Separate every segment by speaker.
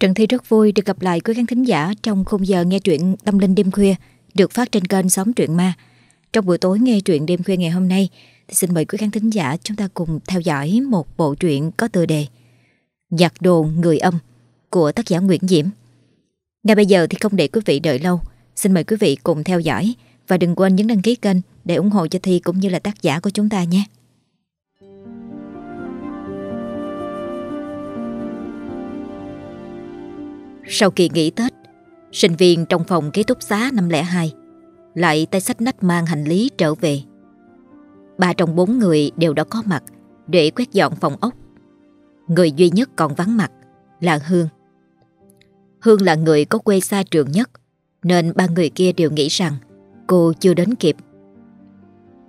Speaker 1: Trần Thi rất vui được gặp lại quý khán thính giả trong khung giờ nghe truyện Tâm Linh đêm khuya được phát trên kênh Sóng Truyện Ma. Trong buổi tối nghe truyện đêm khuya ngày hôm nay thì xin mời quý khán thính giả chúng ta cùng theo dõi một bộ truyện có tựa đề Giặc đồ người âm của tác giả Nguyễn Diễm. Ngay bây giờ thì không để quý vị đợi lâu, xin mời quý vị cùng theo dõi và đừng quên nhấn đăng ký kênh để ủng hộ cho Thi cũng như là tác giả của chúng ta nhé. Sau kỳ nghỉ Tết, sinh viên trong phòng ký túc xá 502 lại tay sách nách mang hành lý trở về. Ba trong bốn người đều đã có mặt để quét dọn phòng ốc. Người duy nhất còn vắng mặt là Hương. Hương là người có quê xa trường nhất nên ba người kia đều nghĩ rằng cô chưa đến kịp.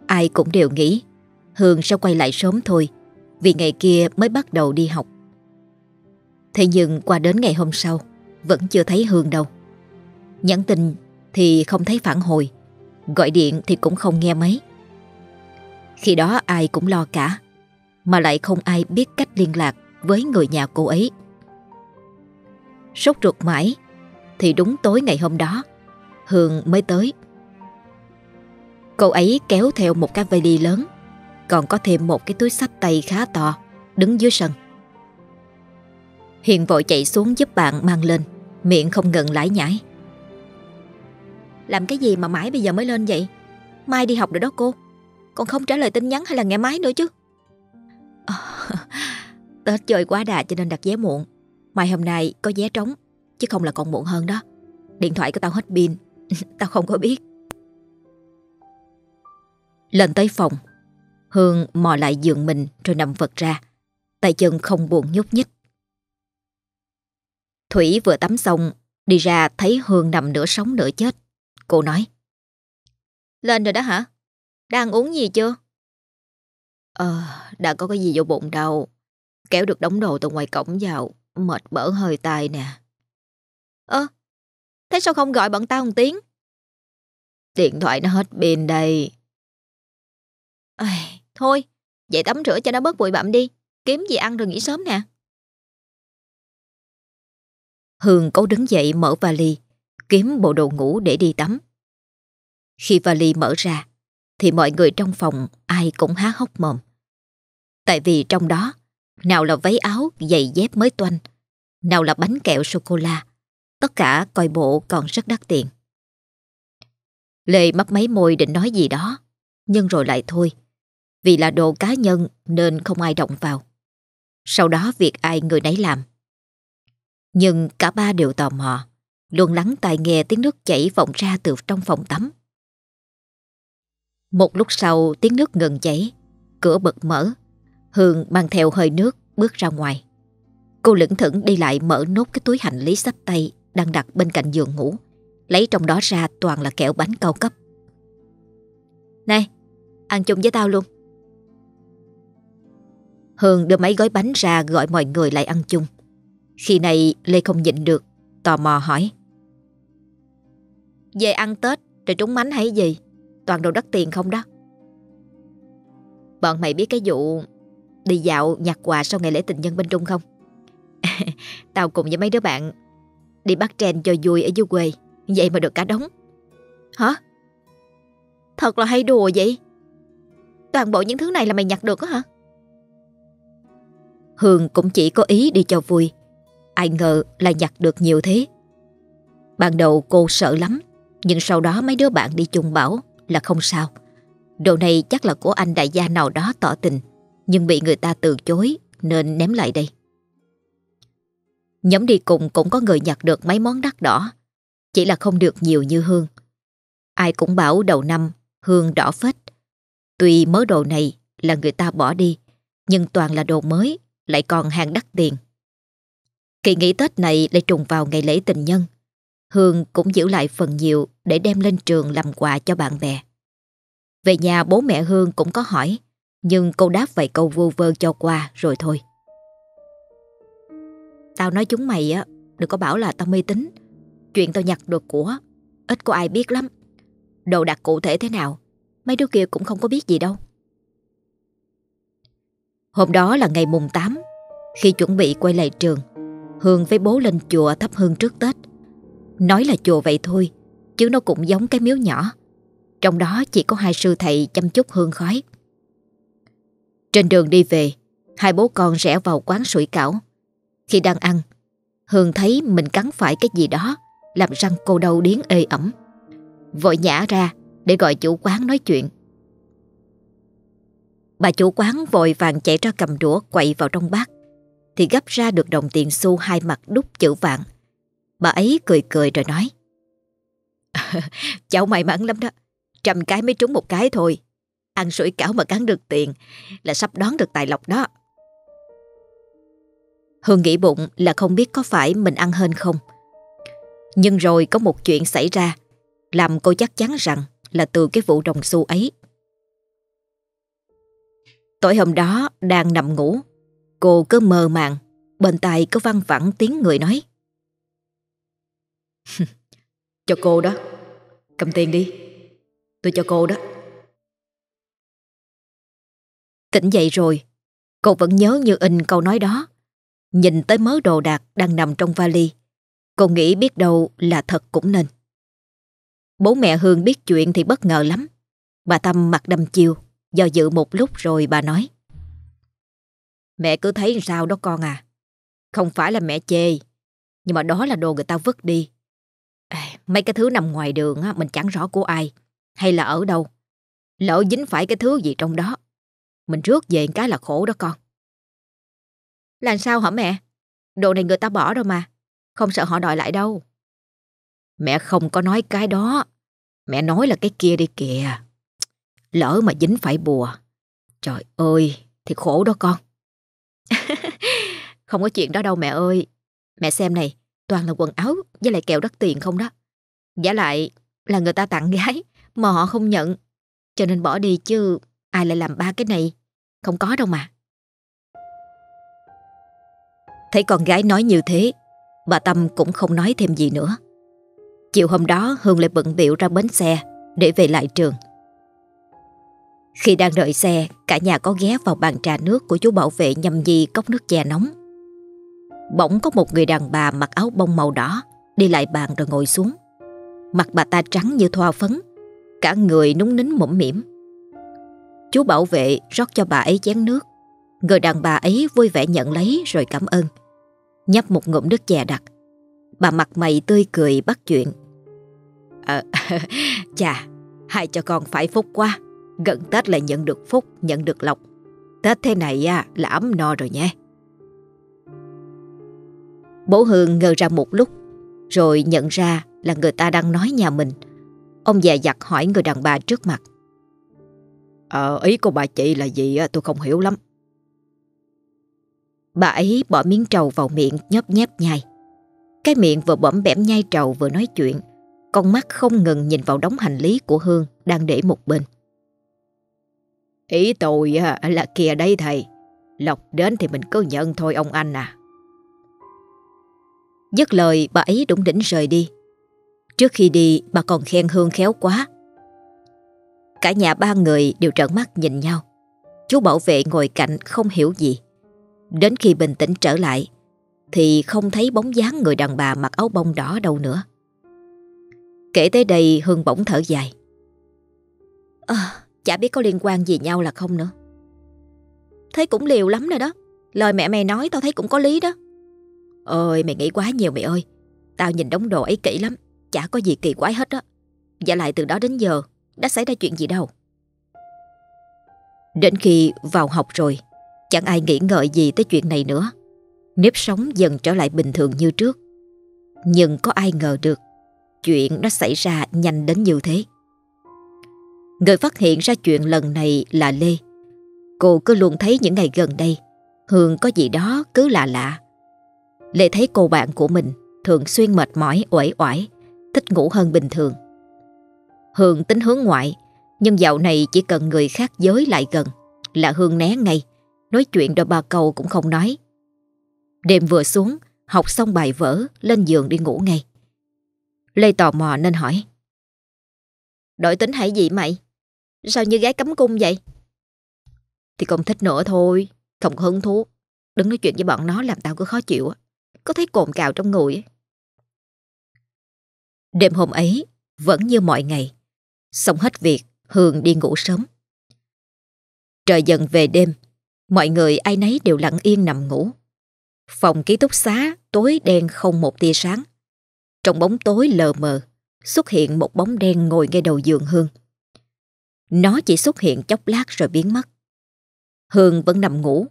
Speaker 1: Ai cũng đều nghĩ Hương sẽ quay lại sớm thôi vì ngày kia mới bắt đầu đi học. Thế nhưng qua đến ngày hôm sau vẫn chưa thấy Hương đâu. Nhắn tin thì không thấy phản hồi, gọi điện thì cũng không nghe mấy. Khi đó ai cũng lo cả, mà lại không ai biết cách liên lạc với người nhà cô ấy. Sốt ruột mãi, thì đúng tối ngày hôm đó, Hương mới tới. Cô ấy kéo theo một cái vali lớn, còn có thêm một cái túi sách tay khá to, đứng dưới sân. Hiền vội chạy xuống giúp bạn mang lên Miệng không ngừng lải nhải. Làm cái gì mà mãi bây giờ mới lên vậy? Mai đi học rồi đó cô. Còn không trả lời tin nhắn hay là nghe máy nữa chứ? À, Tết chơi quá đà cho nên đặt vé muộn. Mai hôm nay có vé trống Chứ không là còn muộn hơn đó. Điện thoại của tao hết pin Tao không có biết. Lên tới phòng Hương mò lại giường mình rồi nằm vật ra. Tay chân không buồn nhúc nhích Thủy vừa tắm xong, đi ra thấy Hương nằm nửa sống nửa chết. Cô nói. Lên rồi đó hả? Đang uống gì chưa? Ờ, đã có cái gì vô bụng đâu. Kéo được đống đồ từ ngoài cổng vào, mệt bở hơi tai nè. Ơ, thế sao không gọi bọn tao một tiếng? Điện thoại nó hết pin đây. À, thôi, vậy tắm rửa cho nó bớt bụi bặm đi. Kiếm gì ăn rồi nghỉ sớm nè. Hương cố đứng dậy mở vali, kiếm bộ đồ ngủ để đi tắm. Khi vali mở ra, thì mọi người trong phòng ai cũng há hốc mồm. Tại vì trong đó, nào là váy áo, giày dép mới toanh, nào là bánh kẹo sô-cô-la, tất cả coi bộ còn rất đắt tiền. Lê mấp máy môi định nói gì đó, nhưng rồi lại thôi, vì là đồ cá nhân nên không ai động vào. Sau đó việc ai người nấy làm. Nhưng cả ba đều tò mò, luôn lắng tai nghe tiếng nước chảy vọng ra từ trong phòng tắm. Một lúc sau tiếng nước ngừng chảy, cửa bật mở, Hương mang theo hơi nước bước ra ngoài. Cô lững thững đi lại mở nốt cái túi hành lý sách tay đang đặt bên cạnh giường ngủ, lấy trong đó ra toàn là kẹo bánh cao cấp. Này, ăn chung với tao luôn. Hương đưa mấy gói bánh ra gọi mọi người lại ăn chung. Khi này Lê không nhịn được, Tò mò hỏi. Về ăn Tết, rồi trúng mánh hay gì? Toàn đồ đất tiền không đó? Bọn mày biết cái vụ Đi dạo nhặt quà sau ngày lễ tình nhân bên Trung không? Tao cùng với mấy đứa bạn Đi bắt trend cho vui ở dưới quê. Vậy mà được cả đống. Hả? Thật là hay đùa vậy? Toàn bộ những thứ này là mày nhặt được á hả? Hương cũng chỉ có ý đi cho vui. Ai ngờ là nhặt được nhiều thế. Ban đầu cô sợ lắm, Nhưng sau đó mấy đứa bạn đi chung bảo Là không sao. Đồ này chắc là của anh đại gia nào đó tỏ tình, Nhưng bị người ta từ chối Nên ném lại đây. Nhóm đi cùng cũng có người nhặt được mấy món đắt đỏ, Chỉ là không được nhiều như Hương. Ai cũng bảo đầu năm Hương đỏ phết. Tuy mớ đồ này là người ta bỏ đi, Nhưng toàn là đồ mới, Lại còn hàng đắt tiền. Kỳ nghỉ Tết này lại trùng vào ngày lễ tình nhân. Hương cũng giữ lại phần nhiều để đem lên trường làm quà cho bạn bè. Về nhà bố mẹ Hương cũng có hỏi, nhưng cô đáp vài câu vô vơ cho qua rồi thôi. Tao nói chúng mày á, đừng có bảo là tao mê tín. Chuyện tao nhặt được của, ít có ai biết lắm. Đồ đặt cụ thể thế nào, mấy đứa kia cũng không có biết gì đâu. Hôm đó là ngày mùng 8, khi chuẩn bị quay lại trường, Hương với bố lên chùa thắp hương trước Tết. Nói là chùa vậy thôi, Chứ nó cũng giống cái miếu nhỏ. Trong đó chỉ có hai sư thầy chăm chút hương khói. Trên đường đi về, Hai bố con rẽ vào quán sủi cảo. Khi đang ăn, Hương thấy mình cắn phải cái gì đó, Làm răng cô đau điến ê ẩm. Vội nhả ra để gọi chủ quán nói chuyện. Bà chủ quán vội vàng chạy ra cầm đũa quậy vào trong bát. Thì gấp ra được đồng tiền xu hai mặt đúc chữ vạn Bà ấy cười cười rồi nói, Cháu may mắn lắm đó, Trăm cái mới trúng một cái thôi. Ăn sủi cảo mà cắn được tiền Là sắp đón được tài lộc đó. Hương nghĩ bụng là không biết có phải mình ăn hên không. Nhưng rồi có một chuyện xảy ra, Làm cô chắc chắn rằng là từ cái vụ đồng xu ấy. Tối hôm đó đang nằm ngủ Cô cứ mơ màng, Bên tai có văng vẳng tiếng người nói. Cho cô đó, Cầm tiền đi, Tôi cho cô đó. Tỉnh dậy rồi, Cô vẫn nhớ như in câu nói đó. Nhìn tới mớ đồ đạc đang nằm trong vali, Cô nghĩ biết đâu là thật cũng nên. Bố mẹ Hương biết chuyện thì bất ngờ lắm. Bà Tâm mặt đâm chiêu, Do dự một lúc rồi bà nói. Mẹ cứ thấy sao đó con à. Không phải là mẹ chê Nhưng mà đó là đồ người ta vứt đi. À, mấy cái thứ nằm ngoài đường á, Mình chẳng rõ của ai Hay là ở đâu. Lỡ dính phải cái thứ gì trong đó Mình rước về cái là khổ đó con. Làm sao hả mẹ? Đồ này người ta bỏ đâu mà Không sợ họ đòi lại đâu. Mẹ không có nói cái đó Mẹ nói là cái kia đi kìa. Lỡ mà dính phải bùa Trời ơi Thì khổ đó con. Không có chuyện đó đâu mẹ ơi. Mẹ xem này, Toàn là quần áo với lại kẹo đắt tiền không đó. Giả lại là người ta tặng gái Mà họ không nhận. Cho nên bỏ đi chứ Ai lại làm ba cái này? Không có đâu mà. Thấy con gái nói như thế, Bà Tâm cũng không nói thêm gì nữa. Chiều hôm đó, Hương lại bận biểu ra bến xe Để về lại trường. Khi đang đợi xe, Cả nhà có ghé vào bàn trà nước Của chú bảo vệ nhâm nhi cốc nước chè nóng. Bỗng có một người đàn bà mặc áo bông màu đỏ Đi lại bàn rồi ngồi xuống. Mặt bà ta trắng như thoa phấn Cả người núng nín mũm mỉm Chú bảo vệ rót cho bà ấy chén nước. Người đàn bà ấy vui vẻ nhận lấy rồi cảm ơn. Nhấp một ngụm nước chè đặc. Bà mặt mày tươi cười bắt chuyện. À, Chà Hai cho con phải phúc quá. Gần Tết lại nhận được phúc Nhận được lộc. Tết thế này à, là ấm no rồi nhé. Bố Hương ngờ ra một lúc Rồi nhận ra là người ta đang nói nhà mình. Ông già dặt hỏi người đàn bà trước mặt. Ờ ý của bà chị là gì tôi không hiểu lắm. Bà ấy bỏ miếng trầu vào miệng nhấp nhép nhai. Cái miệng vừa bẩm bẻm nhai trầu vừa nói chuyện Con mắt không ngừng nhìn vào đống hành lý của Hương đang để một bên. Ý tôi là kìa đây thầy Lộc đến thì mình cứ nhận thôi ông anh à Dứt lời bà ấy đủng đỉnh rời đi. Trước khi đi bà còn khen Hương khéo quá. Cả nhà ba người đều trợn mắt nhìn nhau. Chú bảo vệ ngồi cạnh không hiểu gì. Đến khi bình tĩnh trở lại Thì không thấy bóng dáng người đàn bà mặc áo bông đỏ đâu nữa. Kể tới đây Hương bỗng thở dài. À, Chả biết có liên quan gì nhau là không nữa. Thấy cũng liều lắm rồi đó. Lời mẹ mày nói tao thấy cũng có lý đó. Ơi mày nghĩ quá nhiều mày ơi. Tao nhìn đống đồ ấy kỹ lắm, Chả có gì kỳ quái hết á. Và lại từ đó đến giờ, Đã xảy ra chuyện gì đâu. Đến khi vào học rồi, Chẳng ai nghĩ ngợi gì tới chuyện này nữa. Nếp sống dần trở lại bình thường như trước. Nhưng có ai ngờ được, Chuyện nó xảy ra nhanh đến như thế. Người phát hiện ra chuyện lần này là Lê. Cô cứ luôn thấy những ngày gần đây, Hương có gì đó cứ lạ lạ. Lê thấy cô bạn của mình Thường xuyên mệt mỏi, uể oải, Thích ngủ hơn bình thường. Hương tính hướng ngoại, Nhưng dạo này chỉ cần người khác giới lại gần Là Hương né ngay, Nói chuyện đôi ba câu cũng không nói. Đêm vừa xuống, Học xong bài vở, Lên giường đi ngủ ngay. Lê tò mò nên hỏi Đổi tính hay gì mày? Sao như gái cấm cung vậy? Thì không thích nữa thôi, Không hứng thú. Đừng nói chuyện với bọn nó làm tao cứ khó chịu á có thấy cồn cào trong người. Đêm hôm ấy, vẫn như mọi ngày, xong hết việc, Hương đi ngủ sớm. Trời dần về đêm, mọi người ai nấy đều lặng yên nằm ngủ. Phòng ký túc xá tối đen không một tia sáng. Trong bóng tối lờ mờ, xuất hiện một bóng đen ngồi ngay đầu giường Hương. Nó chỉ xuất hiện chốc lát rồi biến mất. Hương vẫn nằm ngủ,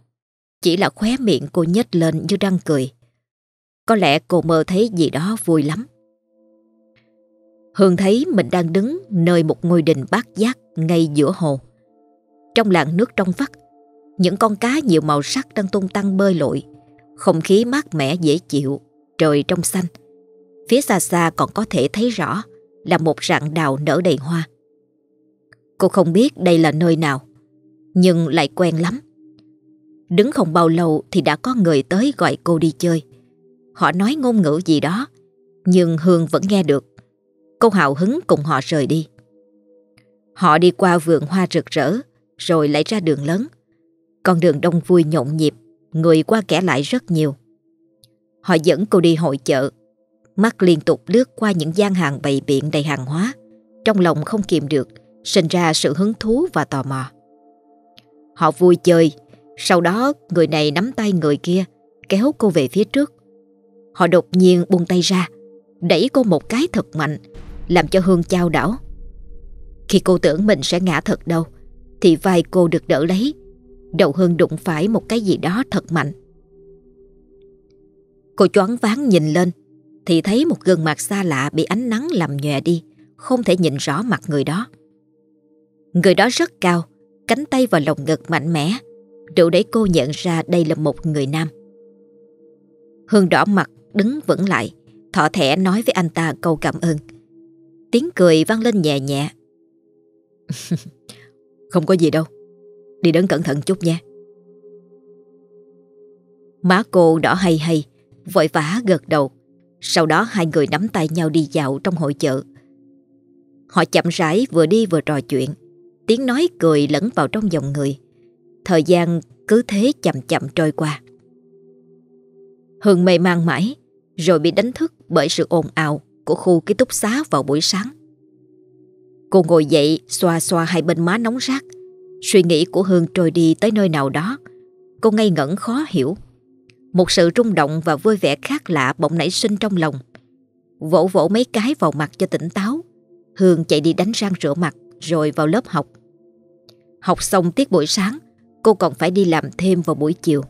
Speaker 1: chỉ là khóe miệng cô nhếch lên như đang cười. Có lẽ cô mơ thấy gì đó vui lắm. Hương thấy mình đang đứng nơi một ngôi đình bát giác ngay giữa hồ. Trong làn nước trong vắt, những con cá nhiều màu sắc đang tung tăng bơi lội. Không khí mát mẻ dễ chịu, trời trong xanh. Phía xa xa còn có thể thấy rõ là một rặng đào nở đầy hoa. Cô không biết đây là nơi nào, nhưng lại quen lắm. Đứng không bao lâu thì đã có người tới gọi cô đi chơi. Họ nói ngôn ngữ gì đó, nhưng Hương vẫn nghe được. Cô hào hứng cùng họ rời đi. Họ đi qua vườn hoa rực rỡ, rồi lại ra đường lớn. Con đường đông vui nhộn nhịp, người qua kẻ lại rất nhiều. Họ dẫn cô đi hội chợ, mắt liên tục lướt qua những gian hàng bày biện đầy hàng hóa. Trong lòng không kìm được, sinh ra sự hứng thú và tò mò. Họ vui chơi, sau đó người này nắm tay người kia, kéo cô về phía trước. Họ đột nhiên buông tay ra, đẩy cô một cái thật mạnh, làm cho Hương trao đảo. Khi cô tưởng mình sẽ ngã thật đâu, thì vai cô được đỡ lấy, đầu Hương đụng phải một cái gì đó thật mạnh. Cô choáng váng nhìn lên, thì thấy một gương mặt xa lạ bị ánh nắng làm nhòe đi, không thể nhìn rõ mặt người đó. Người đó rất cao, cánh tay và lồng ngực mạnh mẽ, đủ để cô nhận ra đây là một người nam. Hương đỏ mặt đứng vững lại, thọ thẻ nói với anh ta câu cảm ơn. Tiếng cười vang lên nhẹ nhẹ. Không có gì đâu, đi đến cẩn thận chút nha. Má cô đỏ hay hay, vội vã gật đầu. Sau đó hai người nắm tay nhau đi dạo trong hội chợ. Họ chậm rãi vừa đi vừa trò chuyện. Tiếng nói cười lẫn vào trong dòng người. Thời gian cứ thế chậm chậm trôi qua. Hương mê mang mãi, rồi bị đánh thức bởi sự ồn ào của khu ký túc xá vào buổi sáng. Cô ngồi dậy xoa xoa hai bên má nóng rát. Suy nghĩ của Hương trôi đi tới nơi nào đó. Cô ngây ngẩn khó hiểu. Một sự rung động và vui vẻ khác lạ bỗng nảy sinh trong lòng. Vỗ vỗ mấy cái vào mặt cho tỉnh táo. Hương chạy đi đánh răng rửa mặt rồi vào lớp học. Học xong tiết buổi sáng, cô còn phải đi làm thêm vào buổi chiều.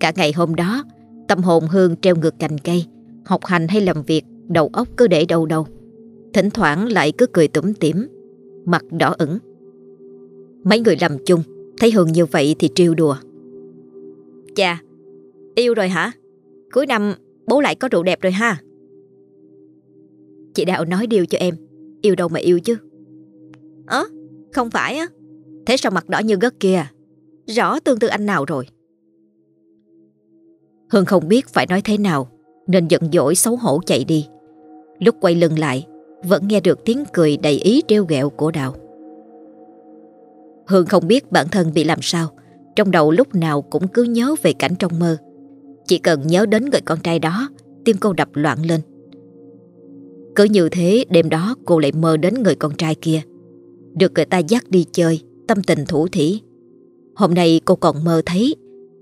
Speaker 1: Cả ngày hôm đó, tâm hồn Hương treo ngược cành cây, học hành hay làm việc, đầu óc cứ để đâu đâu. Thỉnh thoảng lại cứ cười tủm tỉm, mặt đỏ ửng. Mấy người làm chung, thấy Hương như vậy thì trêu đùa. Chà, yêu rồi hả? Cuối năm bố lại có rượu đẹp rồi ha. Chị Đạo nói điều cho em, yêu đâu mà yêu chứ. Ơ, không phải á. Thế sao mặt đỏ như gất kia Rõ tương tư anh nào rồi Hương không biết phải nói thế nào, Nên giận dỗi xấu hổ chạy đi. Lúc quay lưng lại, Vẫn nghe được tiếng cười đầy ý trêu ghẹo của Đào. Hương không biết bản thân bị làm sao, Trong đầu lúc nào cũng cứ nhớ về cảnh trong mơ. Chỉ cần nhớ đến người con trai đó, Tim cô đập loạn lên. Cứ như thế, đêm đó cô lại mơ đến người con trai kia. Được người ta dắt đi chơi, tâm tình thủ thỉ. Hôm nay cô còn mơ thấy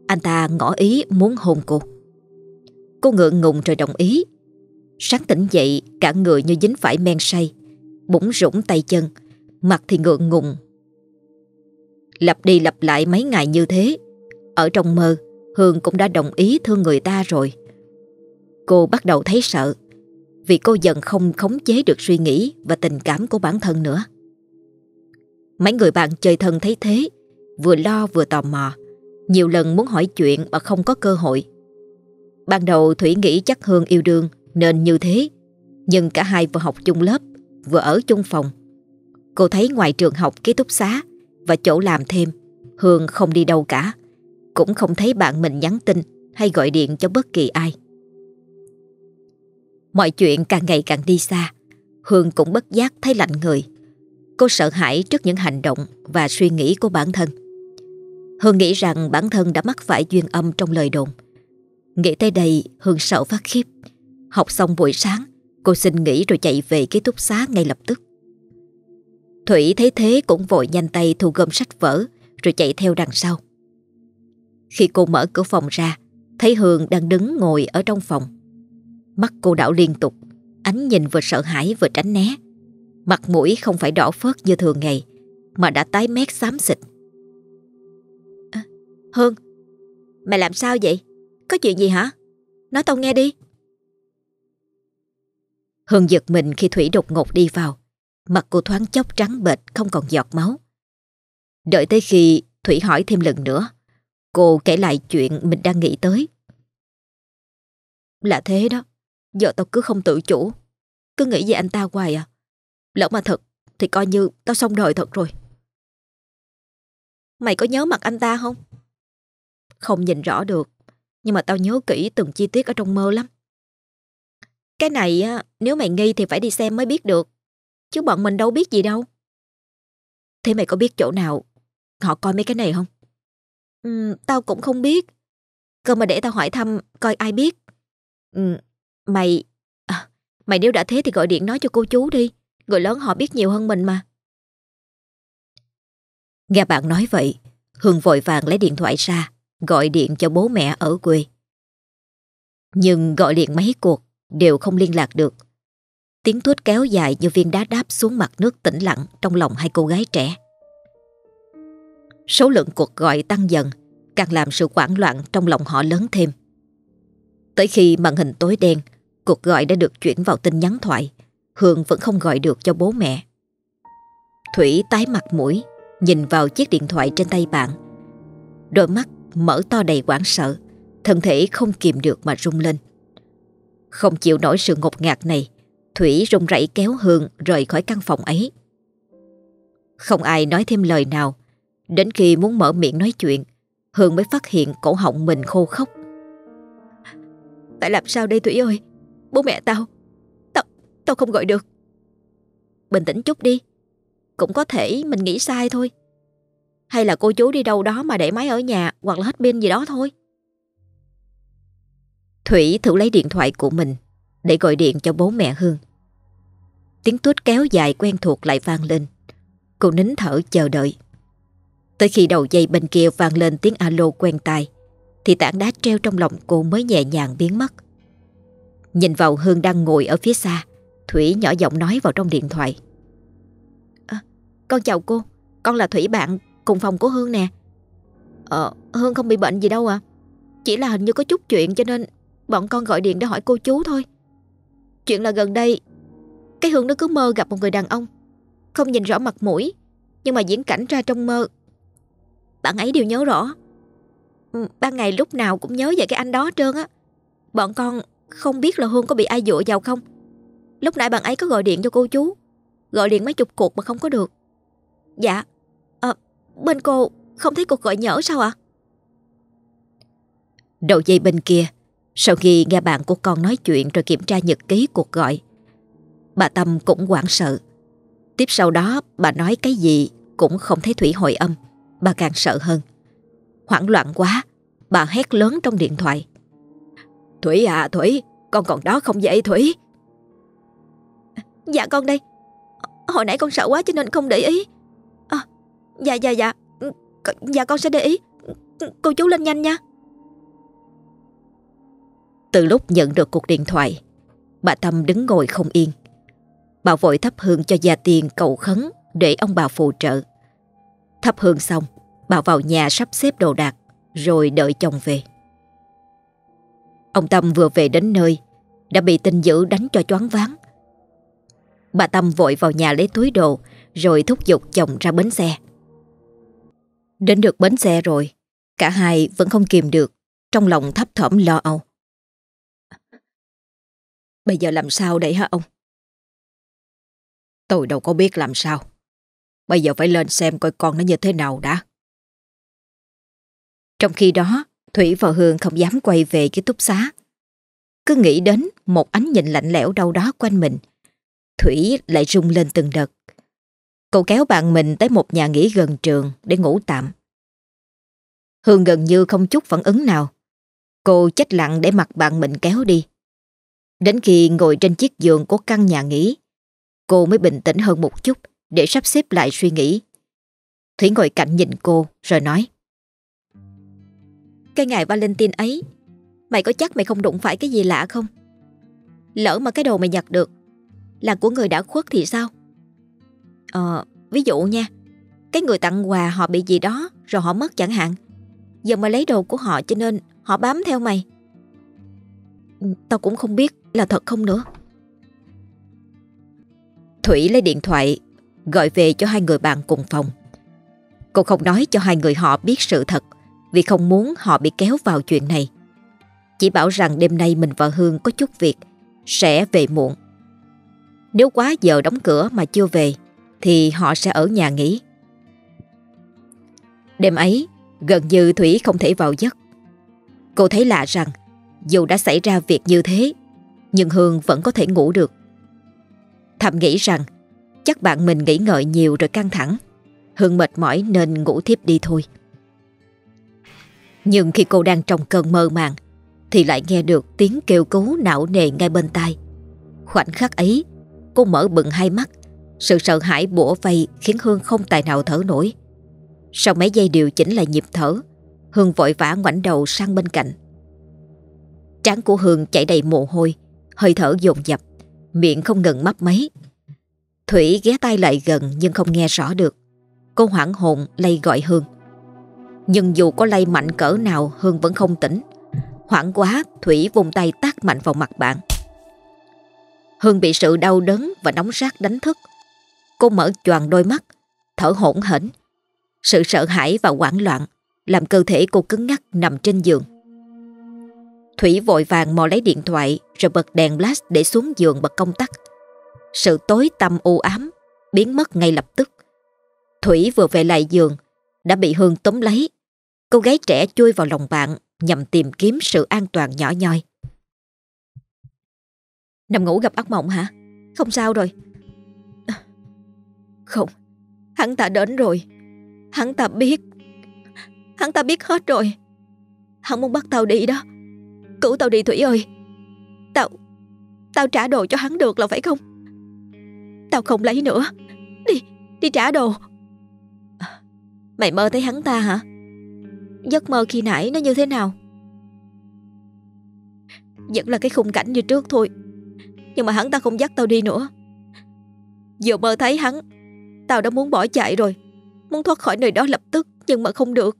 Speaker 1: anh ta ngỏ ý muốn hôn cô. Cô ngượng ngùng rồi đồng ý. Sáng tỉnh dậy cả người như dính phải men say, bụng rủng tay chân, mặt thì ngượng ngùng. Lặp đi lặp lại mấy ngày như thế, ở trong mơ Hương cũng đã đồng ý thương người ta rồi. Cô bắt đầu thấy sợ vì cô dần không khống chế được suy nghĩ và tình cảm của bản thân nữa. Mấy người bạn chơi thân thấy thế Vừa lo vừa tò mò nhiều lần muốn hỏi chuyện mà không có cơ hội. Ban đầu Thủy nghĩ chắc Hương yêu đương Nên như thế, Nhưng cả hai vừa học chung lớp, Vừa ở chung phòng. Cô thấy ngoài trường học ký túc xá Và chỗ làm thêm, Hương không đi đâu cả, Cũng không thấy bạn mình nhắn tin Hay gọi điện cho bất kỳ ai. Mọi chuyện càng ngày càng đi xa, Hương cũng bất giác thấy lạnh người. Cô sợ hãi trước những hành động và suy nghĩ của bản thân. Hương nghĩ rằng bản thân đã mắc phải duyên âm trong lời đồn. Nghĩ tới đây Hương sợ phát khiếp. Học xong buổi sáng, Cô xin nghỉ rồi chạy về ký túc xá ngay lập tức. Thủy thấy thế cũng vội nhanh tay thu gom sách vở, Rồi chạy theo đằng sau. Khi cô mở cửa phòng ra, Thấy Hương đang đứng ngồi ở trong phòng. Mắt cô đảo liên tục, Ánh nhìn vừa sợ hãi vừa tránh né. Mặt mũi không phải đỏ phớt như thường ngày, Mà đã tái mét xám xịt. Hương, Mày làm sao vậy? Có chuyện gì hả? Nói tao nghe đi. Hương giật mình khi Thủy đột ngột đi vào. Mặt cô thoáng chốc trắng bệch, không còn giọt máu. Đợi tới khi Thủy hỏi thêm lần nữa, Cô kể lại chuyện mình đang nghĩ tới. Là thế đó Giờ tao cứ không tự chủ. Cứ nghĩ về anh ta hoài à. Lỡ mà thật, Thì coi như tao xong đời thật rồi. Mày có nhớ mặt anh ta không? Không nhìn rõ được. Nhưng mà tao nhớ kỹ từng chi tiết ở trong mơ lắm. Cái này á Nếu mày nghi thì phải đi xem mới biết được. Chứ bọn mình đâu biết gì đâu. Thế mày có biết chỗ nào? Họ coi mấy cái này không? Ừ, tao cũng không biết. Cơ mà để tao hỏi thăm Coi ai biết. Ừ, Mày à, Mày nếu đã thế thì gọi điện nói cho cô chú đi. Người lớn họ biết nhiều hơn mình mà. Nghe bạn nói vậy Hương vội vàng lấy điện thoại ra. Gọi điện cho bố mẹ ở quê. Nhưng gọi điện mấy cuộc Đều không liên lạc được. Tiếng thuốc kéo dài như viên đá đáp xuống mặt nước tĩnh lặng Trong lòng hai cô gái trẻ. Số lượng cuộc gọi tăng dần, Càng làm sự hoảng loạn trong lòng họ lớn thêm. Tới khi màn hình tối đen, Cuộc gọi đã được chuyển vào tin nhắn thoại Hương vẫn không gọi được cho bố mẹ. Thủy tái mặt mũi, Nhìn vào chiếc điện thoại trên tay bạn. Đôi mắt mở to đầy hoảng sợ. Thân thể không kìm được mà rung lên. Không chịu nổi sự ngột ngạt này Thủy run rẩy kéo Hương rời khỏi căn phòng ấy. Không ai nói thêm lời nào. Đến khi muốn mở miệng nói chuyện Hương mới phát hiện cổ họng mình khô khóc Tại làm sao đây Thủy ơi? Bố mẹ tao Tao, tao không gọi được. Bình tĩnh chút đi. Cũng có thể mình nghĩ sai thôi. Hay là cô chú đi đâu đó mà để máy ở nhà Hoặc là hết pin gì đó thôi? Thủy thử lấy điện thoại của mình Để gọi điện cho bố mẹ Hương. Tiếng tuốt kéo dài quen thuộc lại vang lên. Cô nín thở chờ đợi. Tới khi đầu dây bên kia vang lên tiếng alo quen tai Thì tảng đá treo trong lòng cô mới nhẹ nhàng biến mất. Nhìn vào Hương đang ngồi ở phía xa Thủy nhỏ giọng nói vào trong điện thoại. À, Con chào cô Con là Thủy bạn cùng phòng của Hương nè. Ờ Hương không bị bệnh gì đâu à. Chỉ là hình như có chút chuyện cho nên Bọn con gọi điện để hỏi cô chú thôi. Chuyện là gần đây, Cái Hương nó cứ mơ gặp một người đàn ông, Không nhìn rõ mặt mũi, Nhưng mà diễn cảnh ra trong mơ. Bạn ấy đều nhớ rõ. Ừ, ban ngày lúc nào cũng nhớ về cái anh đó trơn á. Bọn con không biết là Hương có bị ai dụa vào không. Lúc nãy bạn ấy có gọi điện cho cô chú, Gọi điện mấy chục cuộc mà không có được. Dạ Bên cô không thấy cuộc gọi nhỡ sao ạ? Đầu dây bên kia, Sau khi nghe bạn của con nói chuyện Rồi kiểm tra nhật ký cuộc gọi, Bà Tâm cũng hoảng sợ. Tiếp sau đó, bà nói cái gì Cũng không thấy Thủy hồi âm, Bà càng sợ hơn. Hoảng loạn quá, Bà hét lớn trong điện thoại. Thủy à Thủy, Con còn đó không vậy Thủy? Dạ con đây, Hồi nãy con sợ quá cho nên không để ý. Dạ dạ dạ. Dạ con sẽ để ý. Cô chú lên nhanh nha. Từ lúc nhận được cuộc điện thoại, Bà Tâm đứng ngồi không yên. Bà vội thắp hương cho gia tiền cầu khấn Để ông bà phù trợ. Thắp hương xong, Bà vào nhà sắp xếp đồ đạc, Rồi đợi chồng về. Ông Tâm vừa về đến nơi, Đã bị tin dữ đánh cho choáng váng. Bà Tâm vội vào nhà lấy túi đồ, Rồi thúc giục chồng ra bến xe. Đến được bến xe rồi Cả hai vẫn không kìm được, Trong lòng thấp thỏm lo âu Bây giờ làm sao đây hả ông? Tôi đâu có biết làm sao Bây giờ phải lên xem coi con nó như thế nào đã Trong khi đó, Thủy và Hương không dám quay về cái túc xá. Cứ nghĩ đến một ánh nhìn lạnh lẽo đâu đó quanh mình. Thủy lại rung lên từng đợt. Cậu kéo bạn mình tới một nhà nghỉ gần trường để ngủ tạm. Hương gần như không chút phản ứng nào. Cô chết lặng để mặc bạn mình kéo đi. Đến khi ngồi trên chiếc giường của căn nhà nghỉ, cô mới bình tĩnh hơn một chút để sắp xếp lại suy nghĩ. Thủy ngồi cạnh nhìn cô rồi nói. Cái ngày Valentine ấy, mày có chắc mày không đụng phải cái gì lạ không? Lỡ mà cái đồ mày nhặt được là của người đã khuất thì sao? Ờ, ví dụ nha, cái người tặng quà họ bị gì đó rồi họ mất chẳng hạn. Giờ mà lấy đồ của họ cho nên họ bám theo mày. Ừ, tao cũng không biết là thật không nữa. Thủy lấy điện thoại gọi về cho hai người bạn cùng phòng. Cô không nói cho hai người họ biết sự thật vì không muốn họ bị kéo vào chuyện này. Chỉ bảo rằng đêm nay mình và Hương có chút việc, sẽ về muộn. Nếu quá giờ đóng cửa mà chưa về, thì họ sẽ ở nhà nghỉ. Đêm ấy, gần như Thủy không thể vào giấc. Cô thấy lạ rằng, dù đã xảy ra việc như thế, nhưng Hương vẫn có thể ngủ được. Thầm nghĩ rằng, chắc bạn mình nghĩ ngợi nhiều rồi căng thẳng. Hương mệt mỏi nên ngủ thiếp đi thôi. Nhưng khi cô đang trong cơn mơ màng Thì lại nghe được tiếng kêu cứu não nề ngay bên tai Khoảnh khắc ấy Cô mở bừng hai mắt sự sợ hãi bủa vây khiến Hương không tài nào thở nổi. Sau mấy giây điều chỉnh lại nhịp thở, Hương vội vã ngoảnh đầu sang bên cạnh. Trán của Hương chảy đầy mồ hôi, Hơi thở dồn dập, Miệng không ngừng mấp máy. Thủy ghé tay lại gần nhưng không nghe rõ được. Cô hoảng hồn lay gọi Hương. Nhưng dù có lay mạnh cỡ nào, Hương vẫn không tỉnh. Hoảng quá, Thủy vùng tay tác mạnh vào mặt bạn. Hương bị sự đau đớn và nóng rát đánh thức. Cô mở choàng đôi mắt, Thở hổn hển Sự sợ hãi và hoảng loạn Làm cơ thể cô cứng ngắc nằm trên giường Thủy vội vàng mò lấy điện thoại Rồi bật đèn flash để xuống giường bật công tắc Sự tối tăm u ám Biến mất ngay lập tức Thủy vừa về lại giường, Đã bị Hương túm lấy Cô gái trẻ chui vào lòng bạn nhằm tìm kiếm sự an toàn nhỏ nhoi. Nằm ngủ gặp ác mộng hả? Không sao rồi. Không, hắn ta đến rồi. Hắn ta biết. Hắn ta biết hết rồi. Hắn muốn bắt tao đi đó. Cứu tao đi Thủy ơi. Tao, tao trả đồ cho hắn được là phải không? Tao không lấy nữa. Đi, đi trả đồ. Mày mơ thấy hắn ta hả? Giấc mơ khi nãy nó như thế nào Vẫn là cái khung cảnh như trước thôi Nhưng mà hắn ta không dắt tao đi nữa Vừa mơ thấy hắn Tao đã muốn bỏ chạy rồi. Muốn thoát khỏi nơi đó lập tức Nhưng mà không được.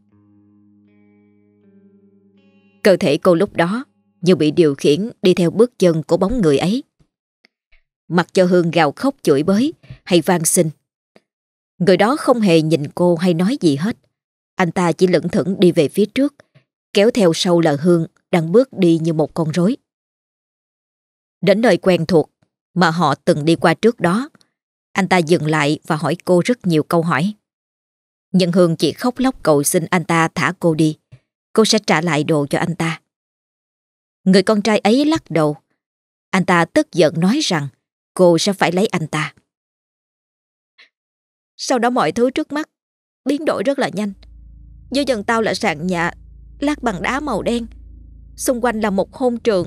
Speaker 1: Cơ thể cô lúc đó Như bị điều khiển đi theo bước chân của bóng người ấy. Mặc cho Hương gào khóc chửi bới Hay van xin. Người đó không hề nhìn cô hay nói gì hết. Anh ta chỉ lững thững đi về phía trước, kéo theo sau là Hương đang bước đi như một con rối. Đến nơi quen thuộc mà họ từng đi qua trước đó, anh ta dừng lại và hỏi cô rất nhiều câu hỏi. Nhưng Hương chỉ khóc lóc cầu xin anh ta thả cô đi, cô sẽ trả lại đồ cho anh ta. Người con trai ấy lắc đầu. Anh ta tức giận nói rằng cô sẽ phải lấy anh ta. Sau đó mọi thứ trước mắt biến đổi rất là nhanh. Dưới chân tao là sàn nhà Lát bằng đá màu đen Xung quanh là một hôn trường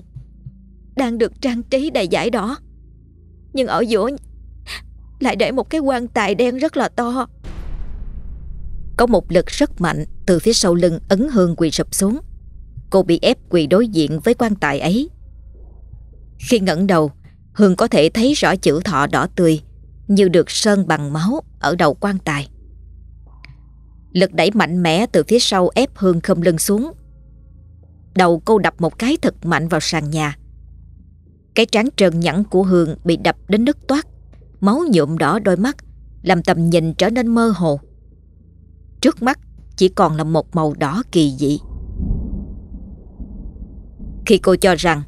Speaker 1: Đang được trang trí đầy giải đỏ Nhưng ở giữa lại để một cái quan tài đen rất là to. Có một lực rất mạnh Từ phía sau lưng ấn hương quỳ sụp xuống. Cô bị ép quỳ đối diện với quan tài ấy. Khi ngẩng đầu, Hương có thể thấy rõ chữ thọ đỏ tươi, Như được sơn bằng máu Ở đầu quan tài. Lực đẩy mạnh mẽ từ phía sau ép Hương không lưng xuống. Đầu cô đập một cái thật mạnh vào sàn nhà. Cái trán trần nhẵn của Hương bị đập đến nứt toát. Máu nhuộm đỏ đôi mắt Làm tầm nhìn trở nên mơ hồ Trước mắt chỉ còn là một màu đỏ kỳ dị Khi cô cho rằng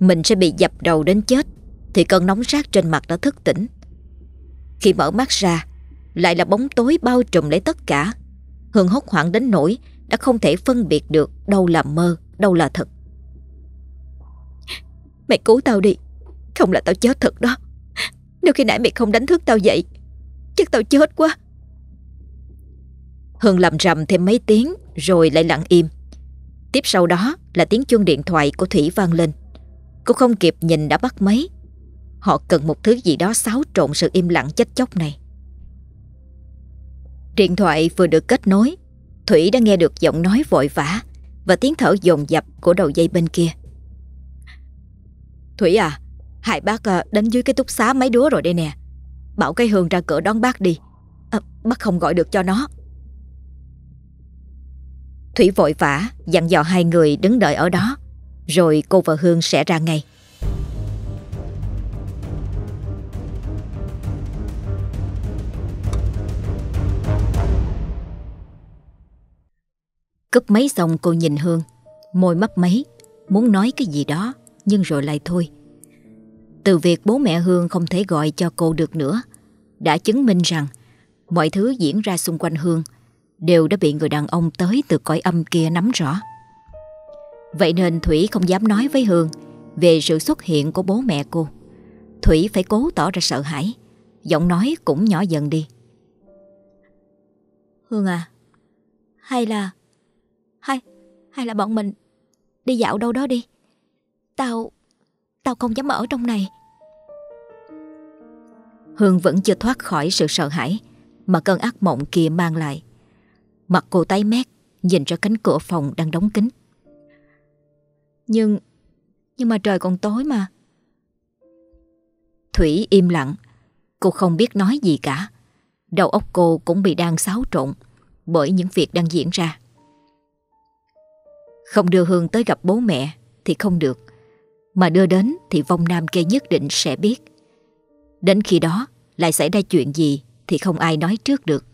Speaker 1: Mình sẽ bị dập đầu đến chết Thì cơn nóng rát trên mặt đã thức tỉnh Khi mở mắt ra Lại là bóng tối bao trùm lấy tất cả Hương hốt hoảng đến nỗi đã không thể phân biệt được đâu là mơ, đâu là thật. Mày cứu tao đi, không là tao chết thật đó. Nếu khi nãy mày không đánh thức tao dậy, chắc tao chết quá. Hương lầm rầm thêm mấy tiếng rồi lại lặng im. Tiếp sau đó là tiếng chuông điện thoại của Thủy vang lên. Cô không kịp nhìn đã bắt máy. Họ cần một thứ gì đó xáo trộn sự im lặng chết chóc này. Điện thoại vừa được kết nối, Thủy đã nghe được giọng nói vội vã và tiếng thở dồn dập của đầu dây bên kia. Thủy à, hai bác ờ, đến dưới cái túc xá mấy đứa rồi đây nè. Bảo cái Hương ra cửa đón bác đi. À, bác không gọi được cho nó. Thủy vội vã dặn dò hai người đứng đợi ở đó Rồi cô và Hương sẽ ra ngay Cúp máy xong cô nhìn Hương Môi mấp máy Muốn nói cái gì đó Nhưng rồi lại thôi từ việc bố mẹ Hương không thể gọi cho cô được nữa Đã chứng minh rằng Mọi thứ diễn ra xung quanh Hương đều đã bị người đàn ông tới từ cõi âm kia nắm rõ. Vậy nên Thủy không dám nói với Hương về sự xuất hiện của bố mẹ cô. Thủy phải cố tỏ ra sợ hãi, giọng nói cũng nhỏ dần đi. Hương à, hay là... Hay, hay là bọn mình đi dạo đâu đó đi. Tao... Tao không dám ở trong này. Hương vẫn chưa thoát khỏi sự sợ hãi mà cơn ác mộng kia mang lại. Mặt cô tái mét, Nhìn ra cánh cửa phòng đang đóng kín. Nhưng Nhưng mà trời còn tối mà. Thủy im lặng, Cô không biết nói gì cả. Đầu óc cô cũng bị đang xáo trộn Bởi những việc đang diễn ra. Không đưa Hương tới gặp bố mẹ Thì không được. Mà đưa đến thì vong nam kia nhất định sẽ biết Đến khi đó Lại xảy ra chuyện gì Thì không ai nói trước được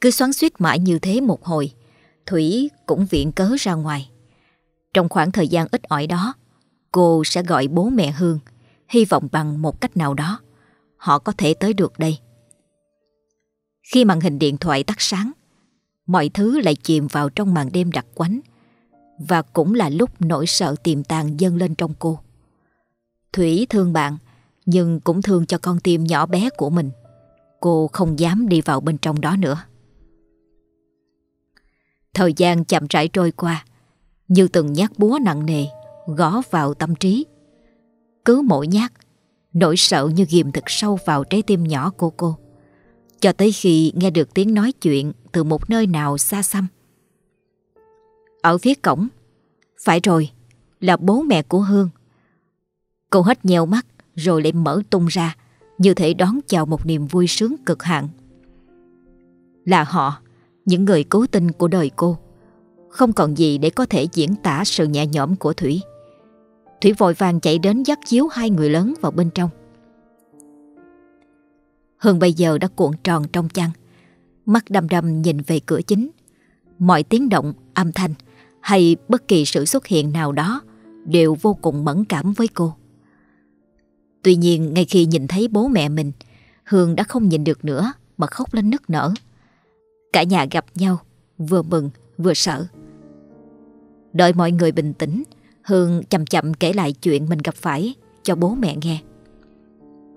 Speaker 1: cứ xoắn suýt mãi như thế một hồi, Thủy cũng viện cớ ra ngoài. Trong khoảng thời gian ít ỏi đó, cô sẽ gọi bố mẹ Hương, hy vọng bằng một cách nào đó, họ có thể tới được đây. Khi màn hình điện thoại tắt sáng, mọi thứ lại chìm vào trong màn đêm đặc quánh, và cũng là lúc nỗi sợ tiềm tàng dâng lên trong cô. Thủy thương bạn, nhưng cũng thương cho con tim nhỏ bé của mình. Cô không dám đi vào bên trong đó nữa. Thời gian chậm rãi trôi qua Như từng nhát búa nặng nề Gõ vào tâm trí Cứ mỗi nhát Nỗi sợ như ghim thật sâu vào trái tim nhỏ của cô Cho tới khi nghe được tiếng nói chuyện Từ một nơi nào xa xăm ở phía cổng Phải rồi Là bố mẹ của Hương Cô hết nhèo mắt Rồi lại mở tung ra Như thể đón chào một niềm vui sướng cực hạn Là họ những người cố tình của đời cô. Không còn gì để có thể diễn tả sự nhẹ nhõm của Thủy. Thủy vội vàng chạy đến dắt chiếu hai người lớn vào bên trong. Hương bây giờ đã cuộn tròn trong chăn, mắt đăm đăm nhìn về cửa chính. Mọi tiếng động, âm thanh hay bất kỳ sự xuất hiện nào đó đều vô cùng mẫn cảm với cô. Tuy nhiên ngay khi nhìn thấy bố mẹ mình, Hương đã không nhìn được nữa mà khóc lên nức nở. Cả nhà gặp nhau Vừa mừng vừa sợ Đợi mọi người bình tĩnh Hương chậm chậm kể lại chuyện mình gặp phải Cho bố mẹ nghe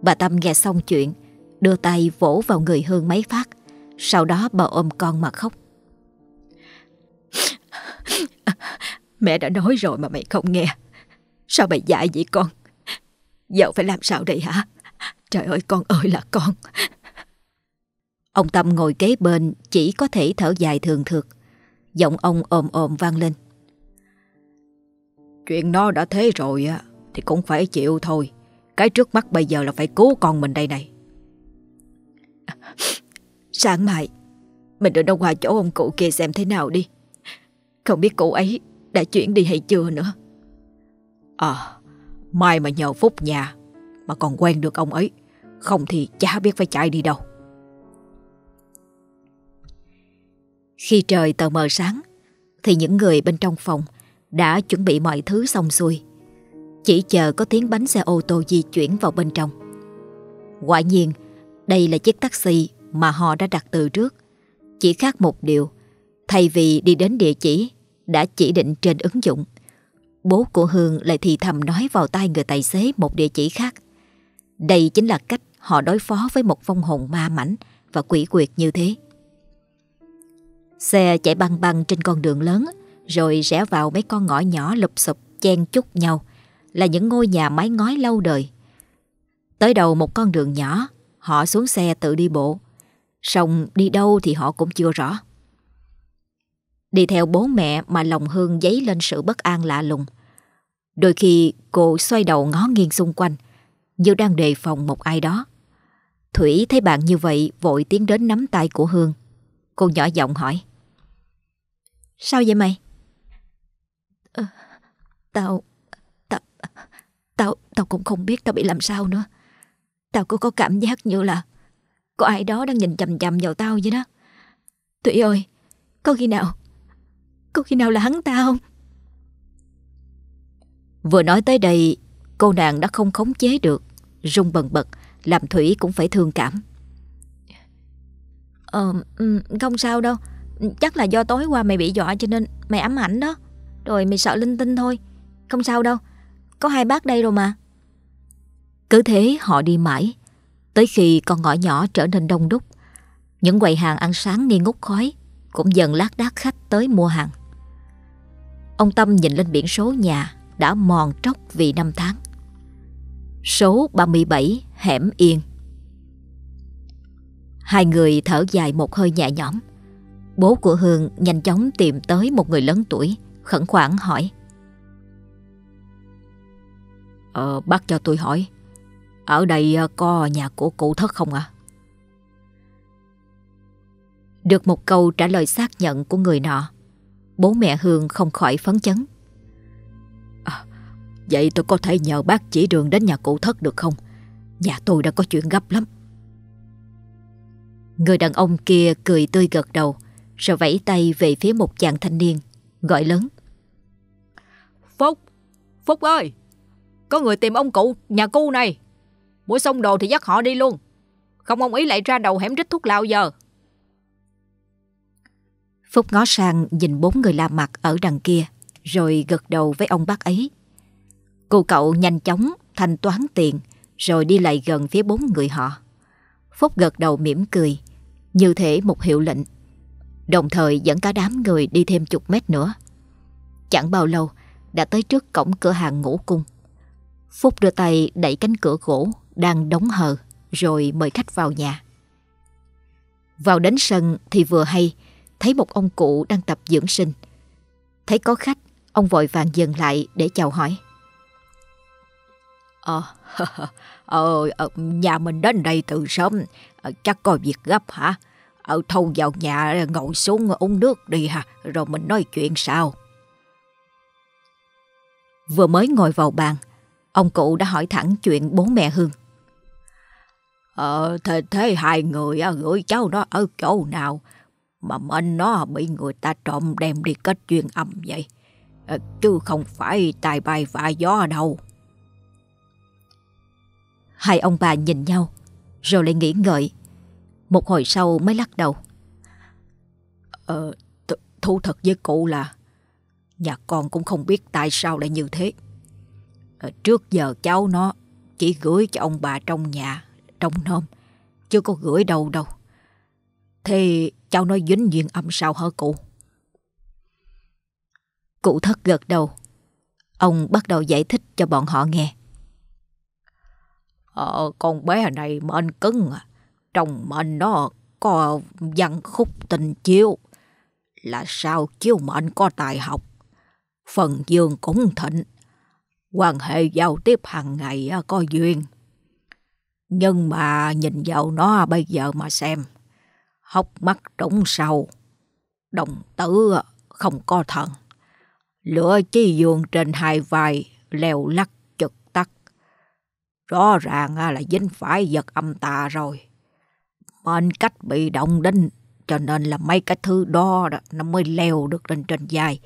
Speaker 1: Bà Tâm nghe xong chuyện Đưa tay vỗ vào người Hương mấy phát Sau đó bà ôm con mà khóc Mẹ đã nói rồi mà mày không nghe Sao mày dạy vậy con Giờ phải làm sao đây hả Trời ơi con ơi là con Ông Tâm ngồi kế bên chỉ có thể thở dài thường thượt. Giọng ông ồm ồm vang lên.
Speaker 2: Chuyện nó đã thế rồi á thì cũng phải chịu thôi. Cái trước mắt bây giờ là phải cứu con mình đây này.
Speaker 3: Sáng mai mình đưa nó qua chỗ ông cụ kia xem thế nào đi. Không biết cụ ấy đã chuyển đi hay chưa nữa.
Speaker 2: À, mai mà nhờ Phúc nhà mà còn quen được ông ấy. Không thì chả biết phải chạy đi đâu.
Speaker 1: Khi trời tờ mờ sáng Thì những người bên trong phòng Đã chuẩn bị mọi thứ xong xuôi Chỉ chờ có tiếng bánh xe ô tô di chuyển vào bên trong Quả nhiên Đây là chiếc taxi Mà họ đã đặt từ trước Chỉ khác một điều Thay vì đi đến địa chỉ đã chỉ định trên ứng dụng Bố của Hương lại thì thầm nói vào tai người tài xế một địa chỉ khác Đây chính là cách họ đối phó với một vong hồn ma mảnh Và quỷ quyệt như thế Xe chạy băng băng trên con đường lớn rồi rẽ vào mấy con ngõ nhỏ lụp sụp chen chúc nhau là những ngôi nhà mái ngói lâu đời. Tới đầu một con đường nhỏ, họ xuống xe tự đi bộ. Xong đi đâu thì họ cũng chưa rõ. Đi theo bố mẹ mà lòng Hương dấy lên sự bất an lạ lùng. Đôi khi cô xoay đầu ngó nghiêng xung quanh, như đang đề phòng một ai đó. Thủy thấy bạn như vậy vội tiến đến nắm tay của Hương. Cô nhỏ giọng hỏi. Sao vậy mày?
Speaker 3: À, tao, tao, tao, tao cũng không biết tao bị làm sao nữa. Tao cứ có cảm giác như là có ai đó đang nhìn chầm chầm vào tao vậy đó. Thủy ơi, có khi nào, có khi nào là hắn ta không?
Speaker 1: Vừa nói tới đây, cô nàng đã không khống chế được, rung bần bật, làm Thủy cũng phải thương cảm.
Speaker 3: Ờ, không sao đâu. Chắc là do tối qua mày bị dọa cho nên mày ám ảnh đó. Rồi mày sợ linh tinh thôi. Không sao đâu. Có hai bác đây rồi mà.
Speaker 1: Cứ thế họ đi mãi. Tới khi con ngõ nhỏ trở nên đông đúc. Những quầy hàng ăn sáng nghi ngút khói cũng dần lác đác khách tới mua hàng. Ông Tâm nhìn lên biển số nhà đã mòn tróc vì năm tháng. Số 37 Hẻm Yên Hai người thở dài một hơi nhẹ nhõm. Bố của Hương nhanh chóng tìm tới một người lớn tuổi, khẩn khoản hỏi.
Speaker 2: Ờ, bác cho tôi hỏi, ở đây ờ, có nhà của cụ thất không ạ?
Speaker 1: Được một câu trả lời xác nhận của người nọ, bố mẹ Hương không khỏi phấn chấn.
Speaker 2: À, vậy tôi có thể nhờ bác chỉ đường đến nhà cụ thất được không? Nhà tôi đã có chuyện gấp lắm.
Speaker 1: Người đàn ông kia cười tươi gật đầu, rồi vẫy tay về phía một chàng thanh niên, gọi lớn.
Speaker 2: Phúc, Phúc ơi, có người tìm ông cụ nhà cu này. Mỗi xong đồ thì dắt họ đi luôn. Không ông ý lại ra đầu hẻm rít thuốc lào giờ.
Speaker 1: Phúc ngó sang nhìn bốn người lạ mặt ở đằng kia, rồi gật đầu với ông bác ấy. Cô cậu nhanh chóng thanh toán tiền, rồi đi lại gần phía bốn người họ. Phúc gật đầu mỉm cười, như thể một hiệu lệnh. Đồng thời dẫn cả đám người đi thêm chục mét nữa. Chẳng bao lâu, đã tới trước cổng cửa hàng ngũ cung. Phúc đưa tay đẩy cánh cửa gỗ đang đóng hờ, rồi mời khách vào nhà. Vào đến sân thì vừa hay, thấy một ông cụ đang tập dưỡng sinh. Thấy có khách, ông vội vàng dừng lại để chào hỏi.
Speaker 2: Ờ, ờ, ờ, nhà mình đến đây từ sớm, ờ, chắc có việc gấp hả? Ở thâu vào nhà ngồi xuống uống nước đi ha, rồi mình nói chuyện sao?
Speaker 1: Vừa mới ngồi vào bàn, ông cụ đã hỏi thẳng chuyện bố mẹ Hương.
Speaker 2: Ờ, thế, thế hai người gửi cháu nó ở chỗ nào mà mệnh nó bị người ta trộm đem đi kết duyên âm vậy? Ờ, chứ không phải tài bài vạ gió đâu.
Speaker 1: Hai ông bà nhìn nhau, rồi lại nghĩ ngợi. Một hồi sau mới lắc đầu.
Speaker 2: Ờ, thú thật với cụ là nhà con cũng không biết tại sao lại như thế. Ờ, trước giờ cháu nó chỉ gửi cho ông bà trong nhà, trong nôm, chưa có gửi đâu đâu. Thế cháu nói dính duyên âm sao hả cụ?
Speaker 1: Cụ thất gật đầu. Ông bắt đầu giải thích cho bọn họ nghe.
Speaker 2: Ờ, con bé này mệnh cứng à. Trong mệnh nó có văn khúc tình chiêu. Là sao chiêu mệnh có tài học. Phần dương cũng thịnh. Quan hệ giao tiếp hàng ngày có duyên. Nhưng mà nhìn vào nó bây giờ mà xem. Hốc mắt trống sâu. Đồng tử à, không có thần. Lửa chi dương trên hai vai leo lắc Rõ ràng à, là dính phải vật âm tà rồi. Mệnh cách bị động đinh, cho nên là mấy cái thứ đó, đó nó mới leo được lên trên vai.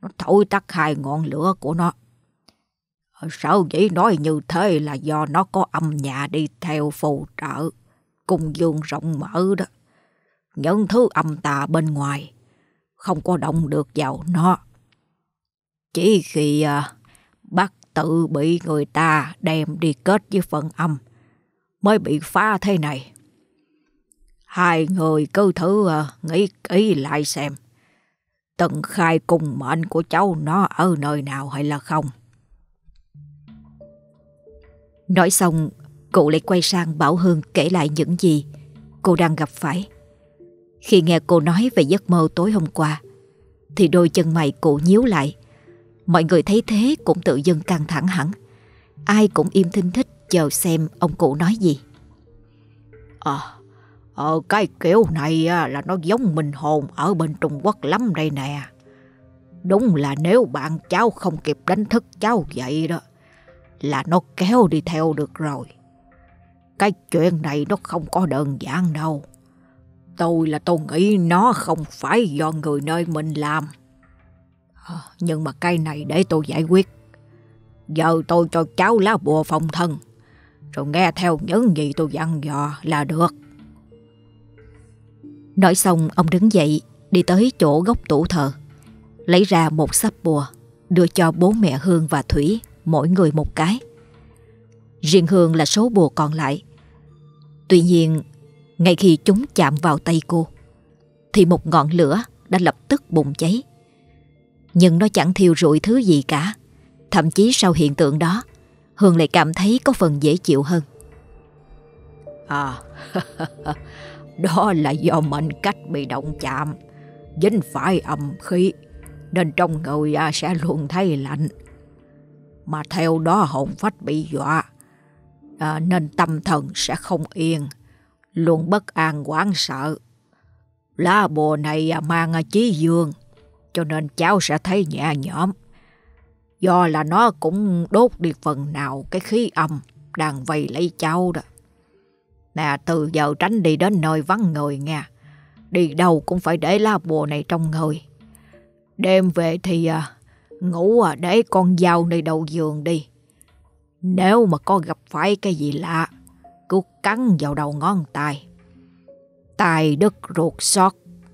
Speaker 2: Nó thổi tắt hai ngọn lửa của nó. Sao vậy nói như thế là do nó có âm nhà đi theo phù trợ, cùng dương rộng mở đó. Những thứ âm tà bên ngoài không có động được vào nó. Chỉ khi à, bắt tự bị người ta đem đi kết với phần âm mới bị phá thế này. Hai người cứ thử à, nghĩ kỹ lại xem. tận khai cùng mệnh của cháu nó ở nơi nào hay là không?
Speaker 1: Nói xong, cụ lại quay sang Bảo Hương kể lại những gì cô đang gặp phải. Khi nghe cô nói về giấc mơ tối hôm qua, thì đôi chân mày cụ nhíu lại. Mọi người thấy thế cũng tự dưng căng thẳng hẳn. Ai cũng im thinh thích chờ xem ông cụ nói gì.
Speaker 2: Ờ, ờ cái kiểu này là nó giống mình hồn ở bên Trung Quốc lắm đây nè. Đúng là nếu bạn cháu không kịp đánh thức cháu vậy đó, là nó kéo đi theo được rồi. Cái chuyện này nó không có đơn giản đâu. Tôi là tôi nghĩ nó không phải do người nơi mình làm. Ờ, nhưng mà cái này để tôi giải quyết. Giờ tôi cho cháu lá bùa phòng thân. Rồi nghe theo những gì tôi dặn dò là được.
Speaker 1: Nói xong ông đứng dậy đi tới chỗ góc tủ thờ. Lấy ra một sắp bùa đưa cho bố mẹ Hương và Thủy mỗi người một cái. Riêng Hương là số bùa còn lại. Tuy nhiên, ngay khi chúng chạm vào tay cô, thì một ngọn lửa đã lập tức bùng cháy. Nhưng nó chẳng thiêu rụi thứ gì cả. Thậm chí sau hiện tượng đó, Hương lại cảm thấy có phần dễ chịu hơn.
Speaker 2: À, đó là do mệnh cách bị động chạm, dính phải âm khí, nên trong người à, sẽ luôn thấy lạnh. Mà theo đó hồn phách bị dọa, à, nên tâm thần sẽ không yên, luôn bất an quán sợ. Lá bồ này mang chí dương, cho nên cháu sẽ thấy nhẹ nhõm. Do là nó cũng đốt đi phần nào cái khí âm đang vây lấy cháu đó. Nè, từ giờ tránh đi đến nơi vắng người nha. Đi đâu cũng phải để lá bùa này trong người. Đêm về thì à, ngủ à, để con dao nơi đầu giường đi. Nếu mà có gặp phải cái gì lạ, cứ cắn vào đầu ngón tay. Tài đức ruột xót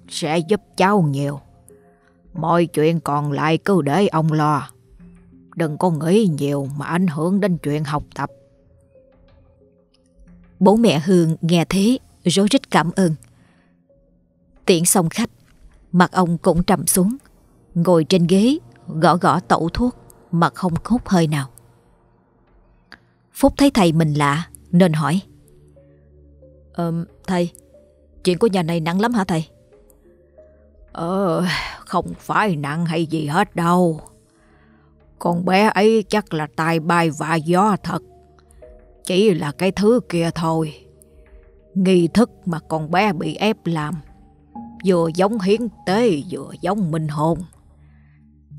Speaker 2: sẽ giúp cháu nhiều. Mọi chuyện còn lại cứ để ông lo. Đừng có nghĩ nhiều mà ảnh hưởng đến chuyện học tập.
Speaker 1: Bố mẹ Hương nghe thế rối rít cảm ơn. Tiễn xong khách, mặt ông cũng trầm xuống, ngồi trên ghế gõ gõ tẩu thuốc mà không hút hơi nào. Phúc thấy thầy mình lạ nên hỏi.
Speaker 3: Ờ, thầy, chuyện của nhà này nặng lắm hả thầy?
Speaker 2: Ờ, không phải nặng hay gì hết đâu. Con bé ấy chắc là tai bay và gió thật. Chỉ là cái thứ kia thôi. Nghi thức mà con bé bị ép làm. Vừa giống hiến tế vừa giống minh hồn.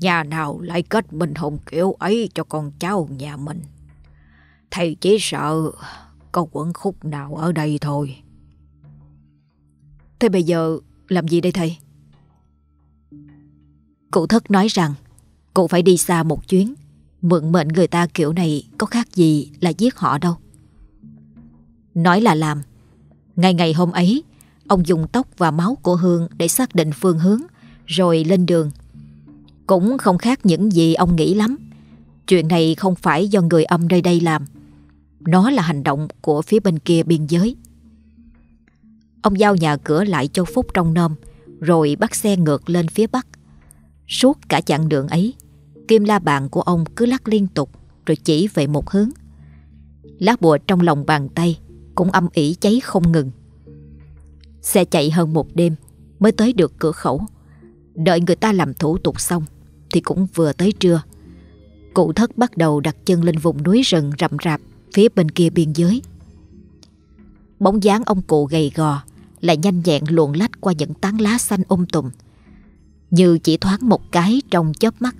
Speaker 2: Nhà nào lại kết minh hồn kiểu ấy cho con cháu nhà mình. Thầy chỉ sợ có quẩn khúc nào ở đây thôi.
Speaker 3: Thế bây giờ làm gì đây thầy?
Speaker 1: Cụ thất nói rằng cụ phải đi xa một chuyến. Mượn mệnh người ta kiểu này có khác gì là giết họ đâu. Nói là làm. Ngày ngày hôm ấy, ông dùng tóc và máu của Hương để xác định phương hướng, rồi lên đường. Cũng không khác những gì ông nghĩ lắm. Chuyện này không phải do người âm nơi đây làm. Nó là hành động của phía bên kia biên giới. Ông giao nhà cửa lại cho Phúc trong nôm, rồi bắt xe ngược lên phía bắc. Suốt cả chặng đường ấy, kim la bàn của ông cứ lắc liên tục rồi chỉ về một hướng. Lá bùa trong lòng bàn tay cũng âm ỉ cháy không ngừng. Xe chạy hơn một đêm mới tới được cửa khẩu. Đợi người ta làm thủ tục xong thì cũng vừa tới trưa. Cụ thất bắt đầu đặt chân lên vùng núi rừng rậm rạp phía bên kia biên giới. Bóng dáng ông cụ gầy gò lại nhanh nhẹn luồn lách qua những tán lá xanh um tùm. Như chỉ thoáng một cái trong chớp mắt,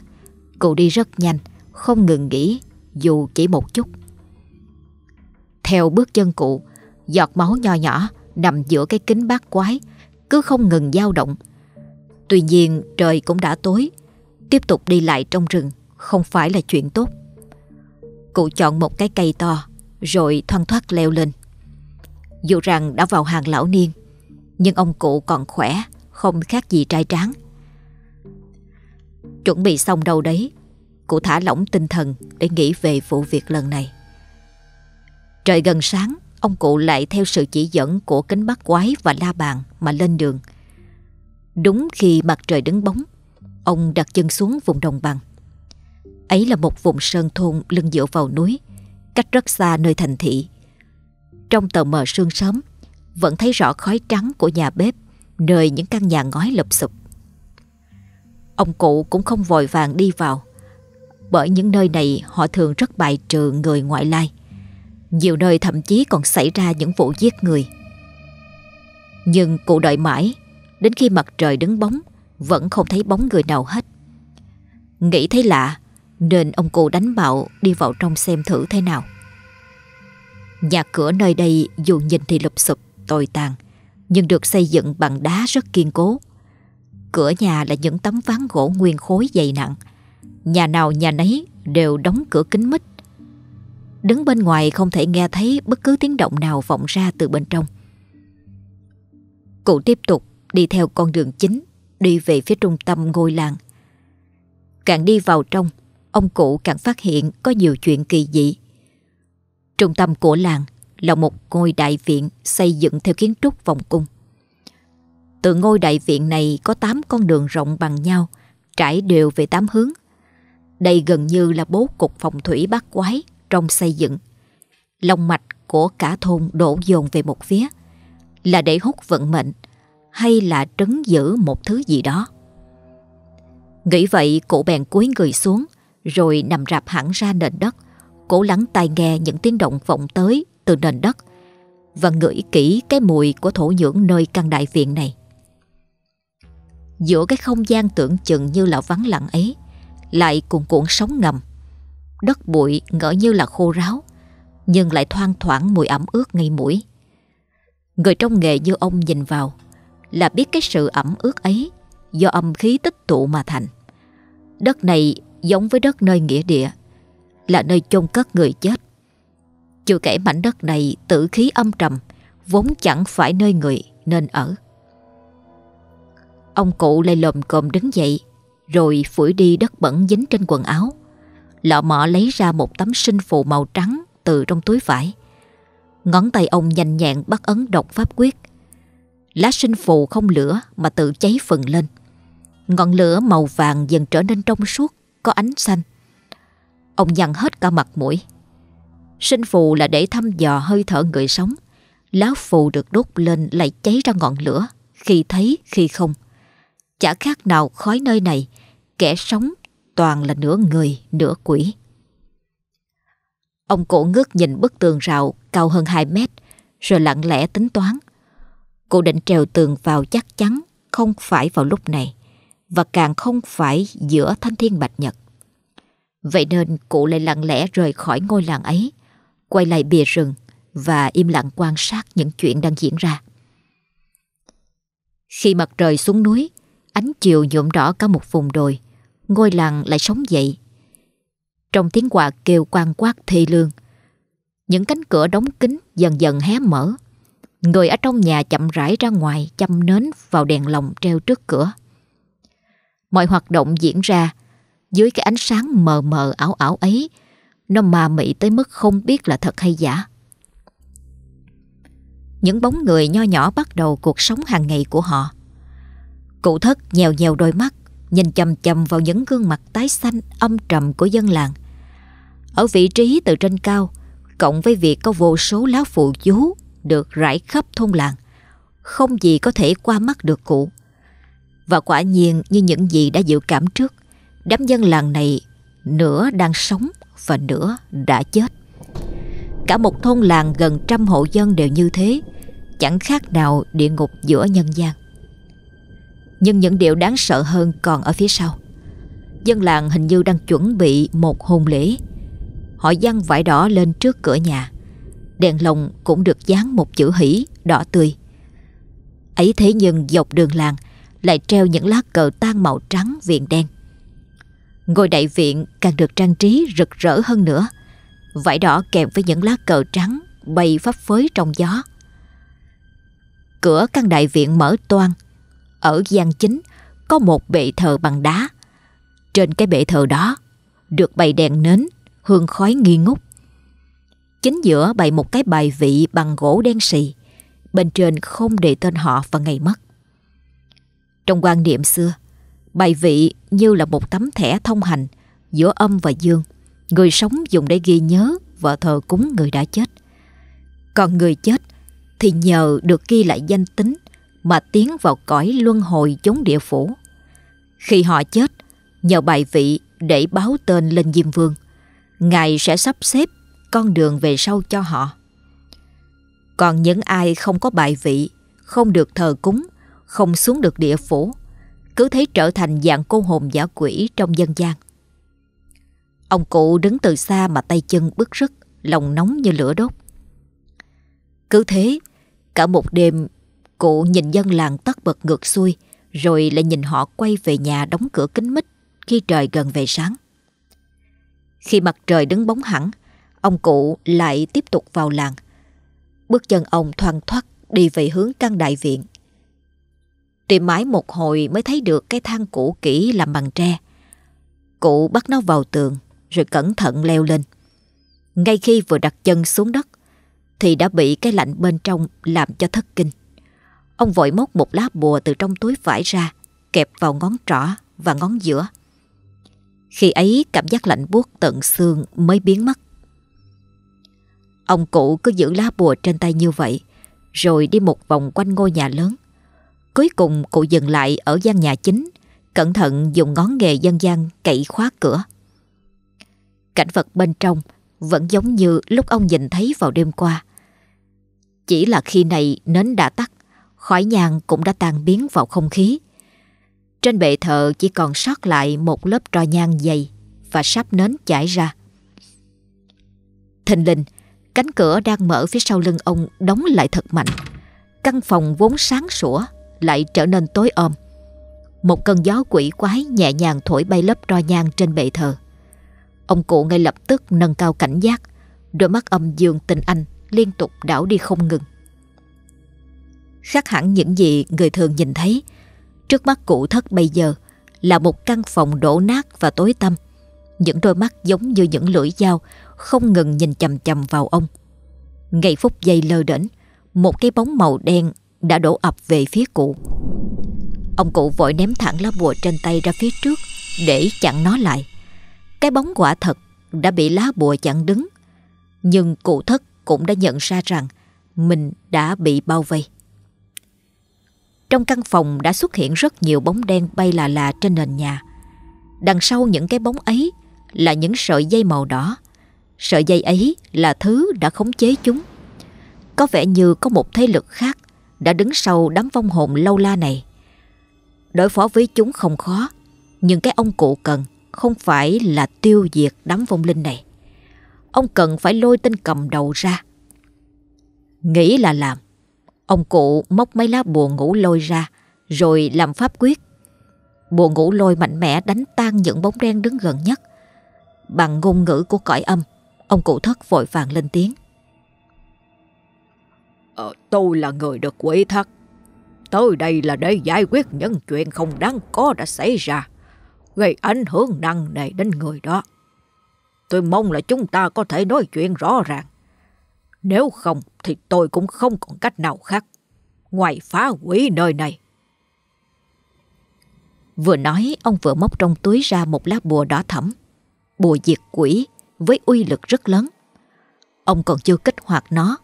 Speaker 1: cụ đi rất nhanh, không ngừng nghỉ dù chỉ một chút. Theo bước chân cụ, giọt máu nho nhỏ nằm giữa cái kính bát quái, cứ không ngừng dao động. Tuy nhiên trời cũng đã tối, tiếp tục đi lại trong rừng không phải là chuyện tốt. Cụ chọn một cái cây to Rồi thoăn thoát leo lên Dù rằng đã vào hàng lão niên Nhưng ông cụ còn khỏe Không khác gì trai tráng Chuẩn bị xong đâu đấy Cụ thả lỏng tinh thần Để nghĩ về vụ việc lần này Trời gần sáng ông cụ lại theo sự chỉ dẫn của kính bát quái và la bàn mà lên đường. Đúng khi mặt trời đứng bóng, ông đặt chân xuống vùng đồng bằng. Ấy là một vùng sơn thôn lưng dựa vào núi, cách rất xa nơi thành thị. Trong tờ mờ sương sớm, vẫn thấy rõ khói trắng của nhà bếp nơi những căn nhà ngói lụp sụp. Ông cụ cũng không vội vàng đi vào, bởi những nơi này họ thường rất bài trừ người ngoại lai. Nhiều nơi thậm chí còn xảy ra những vụ giết người. Nhưng cụ đợi mãi, đến khi mặt trời đứng bóng, vẫn không thấy bóng người nào hết. Nghĩ thấy lạ, nên ông cụ đánh bạo đi vào trong xem thử thế nào. Nhà cửa nơi đây dù nhìn thì lụp sụp, tồi tàn, nhưng được xây dựng bằng đá rất kiên cố. Cửa nhà là những tấm ván gỗ nguyên khối dày nặng. Nhà nào nhà nấy đều đóng cửa kính mít. Đứng bên ngoài không thể nghe thấy bất cứ tiếng động nào vọng ra từ bên trong. Cụ tiếp tục đi theo con đường chính, đi về phía trung tâm ngôi làng. Càng đi vào trong, ông cụ càng phát hiện có nhiều chuyện kỳ dị. Trung tâm của làng là một ngôi đại viện xây dựng theo kiến trúc vòng cung. Từ ngôi đại viện này có 8 con đường rộng bằng nhau, trải đều về 8 hướng. Đây gần như là bố cục phòng thủy bát quái trong xây dựng. Long mạch của cả thôn đổ dồn về một phía, là để hút vận mệnh hay là trấn giữ một thứ gì đó. Nghĩ vậy cụ bèn cúi người xuống rồi nằm rạp hẳn ra nền đất, cố lắng tai nghe những tiếng động vọng tới từ nền đất và ngửi kỹ cái mùi của thổ nhưỡng nơi căn đại viện này. Giữa cái không gian tưởng chừng như là vắng lặng ấy lại cuồn cuộn sóng ngầm. Đất bụi ngỡ như là khô ráo nhưng lại thoang thoảng mùi ẩm ướt ngay mũi. Người trong nghề như ông nhìn vào là biết cái sự ẩm ướt ấy do âm khí tích tụ mà thành. Đất này giống với đất nơi nghĩa địa, là nơi chôn cất người chết. Chưa kể mảnh đất này tử khí âm trầm, vốn chẳng phải nơi người nên ở. Ông cụ lại lồm cồm đứng dậy, rồi phủi đi đất bẩn dính trên quần áo. Lọ mọ lấy ra một tấm sinh phù màu trắng từ trong túi vải. Ngón tay ông nhanh nhẹn bắt ấn độc pháp quyết. Lá sinh phù không lửa mà tự cháy phần lên. Ngọn lửa màu vàng dần trở nên trong suốt, có ánh xanh. Ông nhăn hết cả mặt mũi. Sinh phù là để thăm dò hơi thở người sống. Lá phù được đốt lên lại cháy ra ngọn lửa, khi thấy khi không. Chả khác nào khói nơi này, kẻ sống toàn là nửa người, nửa quỷ. Ông cổ ngước nhìn bức tường rào cao hơn 2 mét, rồi lặng lẽ tính toán. Cô định trèo tường vào chắc chắn không phải vào lúc này, và càng không phải giữa thanh thiên bạch nhật. Vậy nên cụ lại lặng lẽ rời khỏi ngôi làng ấy, quay lại bìa rừng và im lặng quan sát những chuyện đang diễn ra. Khi mặt trời xuống núi, ánh chiều nhuộm đỏ cả một vùng đồi, ngôi làng lại sống dậy. Trong tiếng quạ kêu quan quát thê lương, những cánh cửa đóng kín dần dần hé mở. Người ở trong nhà chậm rãi ra ngoài chăm nến vào đèn lồng treo trước cửa. Mọi hoạt động diễn ra dưới cái ánh sáng mờ mờ ảo ảo ấy nó mà mị tới mức không biết là thật hay giả. Những bóng người nho nhỏ bắt đầu cuộc sống hàng ngày của họ. Cụ thất nhèo nhèo đôi mắt, nhìn chầm chầm vào những gương mặt tái xanh âm trầm của dân làng. Ở vị trí từ trên cao, cộng với việc có vô số lá phụ chú được rải khắp thôn làng, không gì có thể qua mắt được cụ. Và quả nhiên như những gì đã dự cảm trước, đám dân làng này nửa đang sống và nửa đã chết. Cả một thôn làng gần trăm hộ dân đều như thế, chẳng khác nào địa ngục giữa nhân gian. Nhưng những điều đáng sợ hơn còn ở phía sau. Dân làng hình như đang chuẩn bị một hôn lễ. Họ dăng vải đỏ lên trước cửa nhà. Đèn lồng cũng được dán một chữ hỷ đỏ tươi. Ấy thế nhưng dọc đường làng lại treo những lá cờ tan màu trắng viền đen. Ngôi đại viện càng được trang trí rực rỡ hơn nữa. Vải đỏ kèm với những lá cờ trắng bay phấp phới trong gió. Cửa căn đại viện mở toang. Ở gian chính có một bệ thờ bằng đá. Trên cái bệ thờ đó được bày đèn nến, hương khói nghi ngút. Chính giữa bày một cái bài vị bằng gỗ đen xì, bên trên không đề tên họ và ngày mất. Trong quan niệm xưa, bài vị như là một tấm thẻ thông hành giữa âm và dương, người sống dùng để ghi nhớ và thờ cúng người đã chết. Còn người chết thì nhờ được ghi lại danh tính mà tiến vào cõi luân hồi chốn địa phủ. Khi họ chết, nhờ bài vị để báo tên lên Diêm Vương, Ngài sẽ sắp xếp con đường về sau cho họ. Còn những ai không có bài vị, không được thờ cúng, không xuống được địa phủ, cứ thấy trở thành dạng cô hồn giả quỷ trong dân gian. Ông cụ đứng từ xa mà tay chân bức rứt, lòng nóng như lửa đốt. Cứ thế, cả một đêm, cụ nhìn dân làng tất bật ngược xuôi, rồi lại nhìn họ quay về nhà đóng cửa kín mít khi trời gần về sáng. Khi mặt trời đứng bóng hẳn, ông cụ lại tiếp tục vào làng. Bước chân ông thoăn thoắt đi về hướng căn đại viện. Tìm mãi một hồi mới thấy được cái thang cũ kỹ làm bằng tre. Cụ bắt nó vào tường rồi cẩn thận leo lên. Ngay khi vừa đặt chân xuống đất thì đã bị cái lạnh bên trong làm cho thất kinh. Ông vội móc một lá bùa từ trong túi vải ra, kẹp vào ngón trỏ và ngón giữa. Khi ấy cảm giác lạnh buốt tận xương mới biến mất. Ông cụ cứ giữ lá bùa trên tay như vậy, rồi đi một vòng quanh ngôi nhà lớn. Cuối cùng cụ dừng lại ở gian nhà chính, cẩn thận dùng ngón nghề dân gian cậy khóa cửa. Cảnh vật bên trong vẫn giống như lúc ông nhìn thấy vào đêm qua. Chỉ là khi này nến đã tắt, khói nhang cũng đã tan biến vào không khí. Trên bệ thờ chỉ còn sót lại một lớp tro nhang dày và sắp nến chảy ra. Thình linh, cánh cửa đang mở phía sau lưng ông đóng lại thật mạnh. Căn phòng vốn sáng sủa lại trở nên tối om. Một cơn gió quỷ quái nhẹ nhàng thổi bay lớp tro nhang trên bệ thờ. Ông cụ ngay lập tức nâng cao cảnh giác, đôi mắt âm dương tình anh liên tục đảo đi không ngừng. Khác hẳn những gì người thường nhìn thấy, trước mắt cụ thất bây giờ là một căn phòng đổ nát và tối tăm. Những đôi mắt giống như những lưỡi dao không ngừng nhìn chầm chầm vào ông. Ngay phút giây lơ đễnh, một cái bóng màu đen đã đổ ập về phía cụ. Ông cụ vội ném thẳng lá bùa trên tay ra phía trước để chặn nó lại. Cái bóng quả thật đã bị lá bùa chặn đứng. Nhưng cụ thất cũng đã nhận ra rằng mình đã bị bao vây. Trong căn phòng đã xuất hiện rất nhiều bóng đen bay là là trên nền nhà. Đằng sau những cái bóng ấy là những sợi dây màu đỏ. Sợi dây ấy là thứ đã khống chế chúng. Có vẻ như có một thế lực khác đã đứng sau đám vong hồn lâu la này. Đối phó với chúng không khó, nhưng cái ông cụ cần không phải là tiêu diệt đám vong linh này. Ông cần phải lôi tên cầm đầu ra. Nghĩ là làm. Ông cụ móc mấy lá bùa ngủ lôi ra, rồi làm pháp quyết. Bùa ngủ lôi mạnh mẽ đánh tan những bóng đen đứng gần nhất. Bằng ngôn ngữ của cõi âm, ông cụ thất vội vàng lên tiếng.
Speaker 2: Ờ, tôi là người được quỷ thất. Tới đây là để giải quyết những chuyện không đáng có đã xảy ra, gây ảnh hưởng nặng nề đến người đó. Tôi mong là chúng ta có thể nói chuyện rõ ràng. Nếu không thì tôi cũng không còn cách nào khác ngoài phá hủy nơi này.
Speaker 1: Vừa nói ông vừa móc trong túi ra một lá bùa đỏ thẫm. Bùa diệt quỷ với uy lực rất lớn. Ông còn chưa kích hoạt nó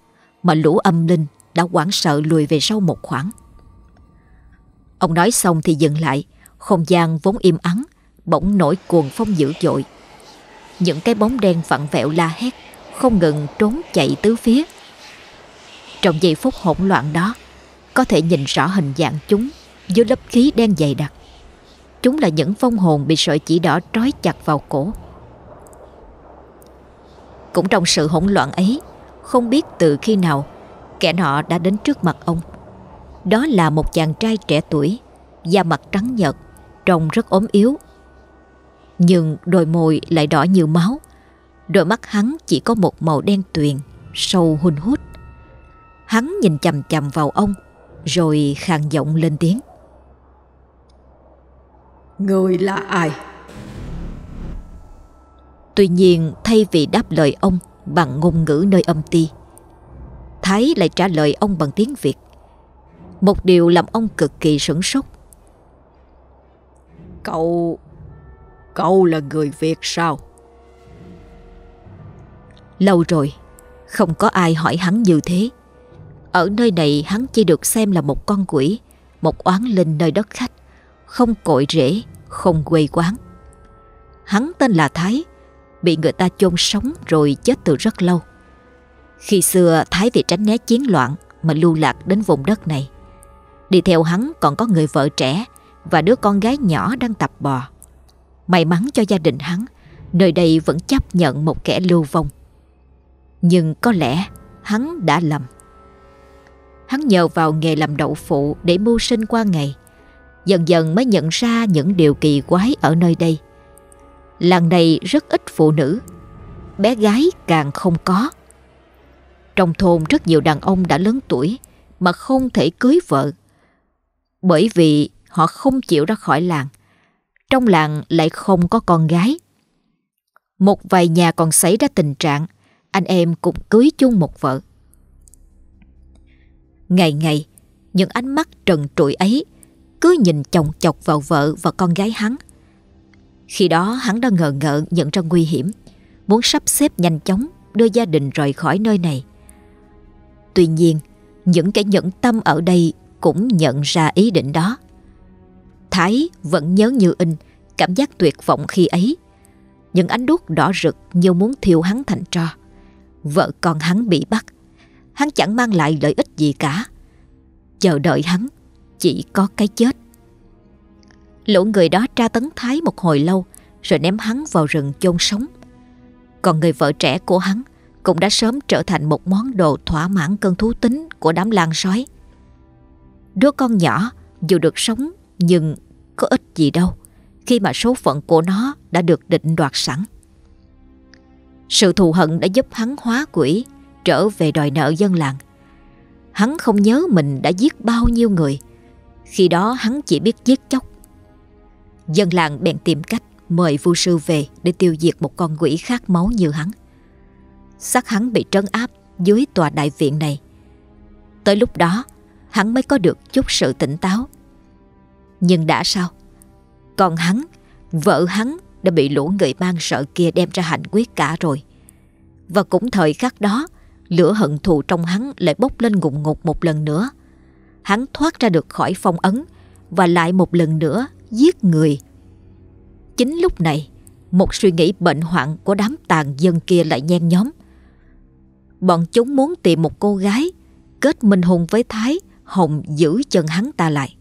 Speaker 1: mà lũ âm linh đã hoảng sợ lùi về sau một khoảng. Ông nói xong thì dừng lại, không gian vốn im ắng, bỗng nổi cuồng phong dữ dội. Những cái bóng đen vặn vẹo la hét, không ngừng trốn chạy tứ phía. Trong giây phút hỗn loạn đó, có thể nhìn rõ hình dạng chúng dưới lớp khí đen dày đặc. Chúng là những phong hồn bị sợi chỉ đỏ trói chặt vào cổ. Cũng trong sự hỗn loạn ấy, không biết từ khi nào kẻ nọ đã đến trước mặt ông. Đó là một chàng trai trẻ tuổi, da mặt trắng nhợt, trông rất ốm yếu. Nhưng đôi môi lại đỏ như máu, đôi mắt hắn chỉ có một màu đen tuyền, sâu hun hút. Hắn nhìn chầm chầm vào ông, rồi khàn giọng lên tiếng.
Speaker 2: Người là ai?
Speaker 1: Tuy nhiên thay vì đáp lời ông bằng ngôn ngữ nơi âm ti. Thái lại trả lời ông bằng tiếng Việt. Một điều làm ông cực kỳ sửng sốt.
Speaker 2: Cậu... cậu là người Việt sao?
Speaker 1: Lâu rồi, không có ai hỏi hắn như thế. Ở nơi này hắn chỉ được xem là một con quỷ, một oán linh nơi đất khách, không cội rễ, không quê quán. Hắn tên là Thái, bị người ta chôn sống rồi chết từ rất lâu. Khi xưa Thái vì tránh né chiến loạn mà lưu lạc đến vùng đất này. Đi theo hắn còn có người vợ trẻ và đứa con gái nhỏ đang tập bò. May mắn cho gia đình hắn, nơi đây vẫn chấp nhận một kẻ lưu vong. Nhưng có lẽ hắn đã lầm. Hắn nhờ vào nghề làm đậu phụ để mưu sinh qua ngày. Dần dần mới nhận ra những điều kỳ quái ở nơi đây. Làng này rất ít phụ nữ, bé gái càng không có. Trong thôn rất nhiều đàn ông đã lớn tuổi mà không thể cưới vợ. Bởi vì họ không chịu ra khỏi làng. Trong làng lại không có con gái. Một vài nhà còn xảy ra tình trạng anh em cùng cưới chung một vợ. Ngày ngày, những ánh mắt trần trụi ấy cứ nhìn chồng chọc vào vợ và con gái hắn. Khi đó hắn đã ngờ ngợ nhận ra nguy hiểm, muốn sắp xếp nhanh chóng đưa gia đình rời khỏi nơi này. Tuy nhiên, những kẻ nhẫn tâm ở đây cũng nhận ra ý định đó. Thái vẫn nhớ như in cảm giác tuyệt vọng khi ấy. Những ánh đuốc đỏ rực như muốn thiêu hắn thành tro. Vợ con hắn bị bắt. Hắn chẳng mang lại lợi ích gì cả. Chờ đợi hắn chỉ có cái chết. Lũ người đó tra tấn Thái một hồi lâu, rồi ném hắn vào rừng chôn sống. Còn người vợ trẻ của hắn cũng đã sớm trở thành một món đồ thỏa mãn cơn thú tính của đám lan sói. Đứa con nhỏ, dù được sống nhưng có ích gì đâu, khi mà số phận của nó đã được định đoạt sẵn. Sự thù hận đã giúp hắn hóa quỷ, trở về đòi nợ dân làng. Hắn không nhớ mình đã giết bao nhiêu người. Khi đó hắn chỉ biết giết chóc. Dân làng bèn tìm cách mời vu sư về để tiêu diệt một con quỷ khát máu như hắn. Xác hắn bị trấn áp dưới tòa đại viện này. Tới lúc đó, hắn mới có được chút sự tỉnh táo. Nhưng đã sao? Còn hắn, vợ hắn đã bị lũ người mang sợ kia đem ra hành quyết cả rồi. Và cũng thời khắc đó, lửa hận thù trong hắn lại bốc lên ngụng ngục một lần nữa. Hắn thoát ra được khỏi phong ấn và lại một lần nữa giết người. Chính lúc này, một suy nghĩ bệnh hoạn của đám tàn dân kia lại nhen nhóm. Bọn chúng muốn tìm một cô gái kết minh hùng với Thái, Hồng giữ chân hắn ta lại.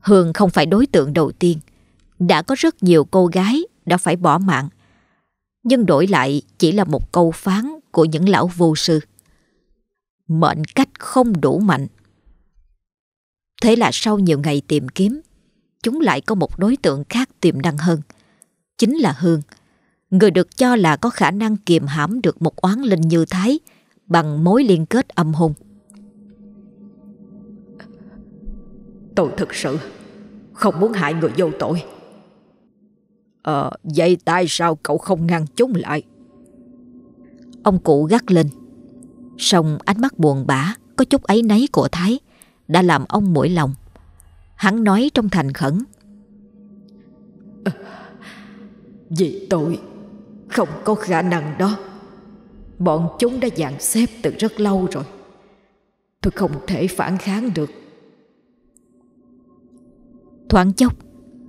Speaker 1: Hương không phải đối tượng đầu tiên. Đã có rất nhiều cô gái đã phải bỏ mạng. Nhưng đổi lại chỉ là một câu phán của những lão vô sư. Mệnh cách không đủ mạnh. Thế là sau nhiều ngày tìm kiếm, chúng lại có một đối tượng khác tiềm năng hơn. Chính là Hương, người được cho là có khả năng kiềm hãm được một oán linh như Thái bằng mối liên kết âm hung.
Speaker 2: Tôi thực sự không muốn hại người vô tội. Ờ, vậy tại sao cậu không ngăn chúng lại?
Speaker 1: Ông cụ gắt lên. Xong ánh mắt buồn bã, có chút ấy nấy của Thái, đã làm ông mũi lòng. Hắn nói trong thành khẩn.
Speaker 2: À, vì tôi không có khả năng đó. Bọn chúng đã dàn xếp từ rất lâu rồi. Tôi không thể phản kháng được.
Speaker 1: Thoáng chốc,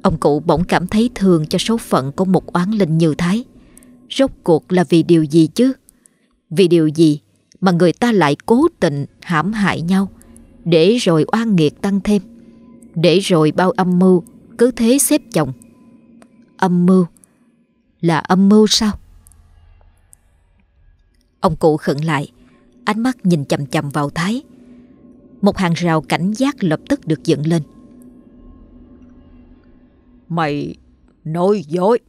Speaker 1: ông cụ bỗng cảm thấy thương cho số phận của một oán linh như Thái. Rốt cuộc là vì điều gì chứ? Vì điều gì mà người ta lại cố tình hãm hại nhau để rồi oan nghiệt tăng thêm, để rồi bao âm mưu cứ thế xếp chồng. Âm mưu là âm mưu sao? Ông cụ khựng lại, ánh mắt nhìn chầm chầm vào Thái. Một hàng rào cảnh giác lập tức được dựng lên.
Speaker 2: Mày nói dối.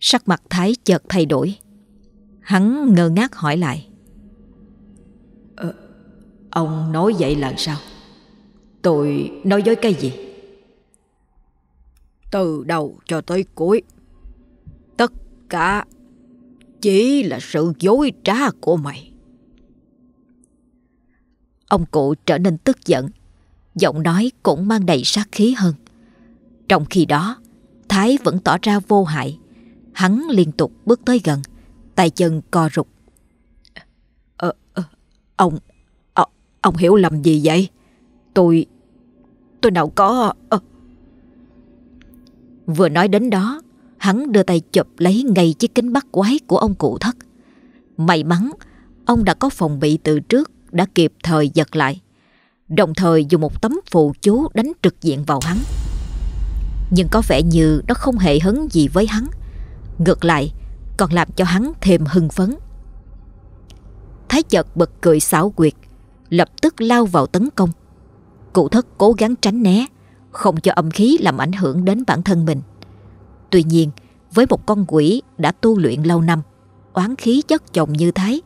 Speaker 1: Sắc mặt Thái chợt thay đổi. Hắn ngơ ngác hỏi lại.
Speaker 2: Ờ, ông nói vậy là sao? Tôi nói dối cái gì? Từ đầu cho tới cuối, tất cả Chỉ là sự dối trá của mày.
Speaker 1: Ông cụ trở nên tức giận, giọng nói cũng mang đầy sát khí hơn. Trong khi đó, Thái vẫn tỏ ra vô hại. Hắn liên tục bước tới gần, tay chân co rụt.
Speaker 2: Ờ, ờ, ông, ờ, ông hiểu lầm gì vậy? Tôi, tôi nào có... À.
Speaker 1: Vừa nói đến đó, hắn đưa tay chụp lấy ngay chiếc kính bắt quái của ông cụ thất. May mắn, ông đã có phòng bị từ trước, đã kịp thời giật lại. Đồng thời dùng một tấm phù chú đánh trực diện vào hắn. Nhưng có vẻ như nó không hề hấn gì với hắn. Ngược lại, còn làm cho hắn thêm hưng phấn. Thái chợt bật cười xảo quyệt, lập tức lao vào tấn công. Cụ thất cố gắng tránh né, không cho âm khí làm ảnh hưởng đến bản thân mình. Tuy nhiên, với một con quỷ đã tu luyện lâu năm, oán khí chất chồng như thế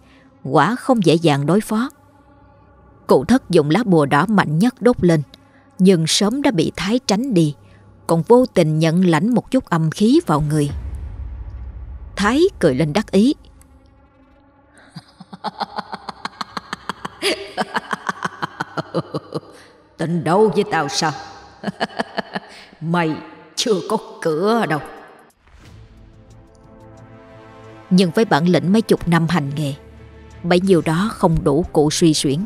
Speaker 1: quả không dễ dàng đối phó. Cụ thất dùng lá bùa đỏ mạnh nhất đốt lên, nhưng sớm đã bị Thái tránh đi, còn vô tình nhận lãnh một chút âm khí vào người. Thái cười lên đắc ý.
Speaker 2: Tình đâu với tao sao? Mày chưa có cửa đâu.
Speaker 1: Nhưng với bản lĩnh mấy chục năm hành nghề, bấy nhiêu đó không đủ cụ suy xuyển.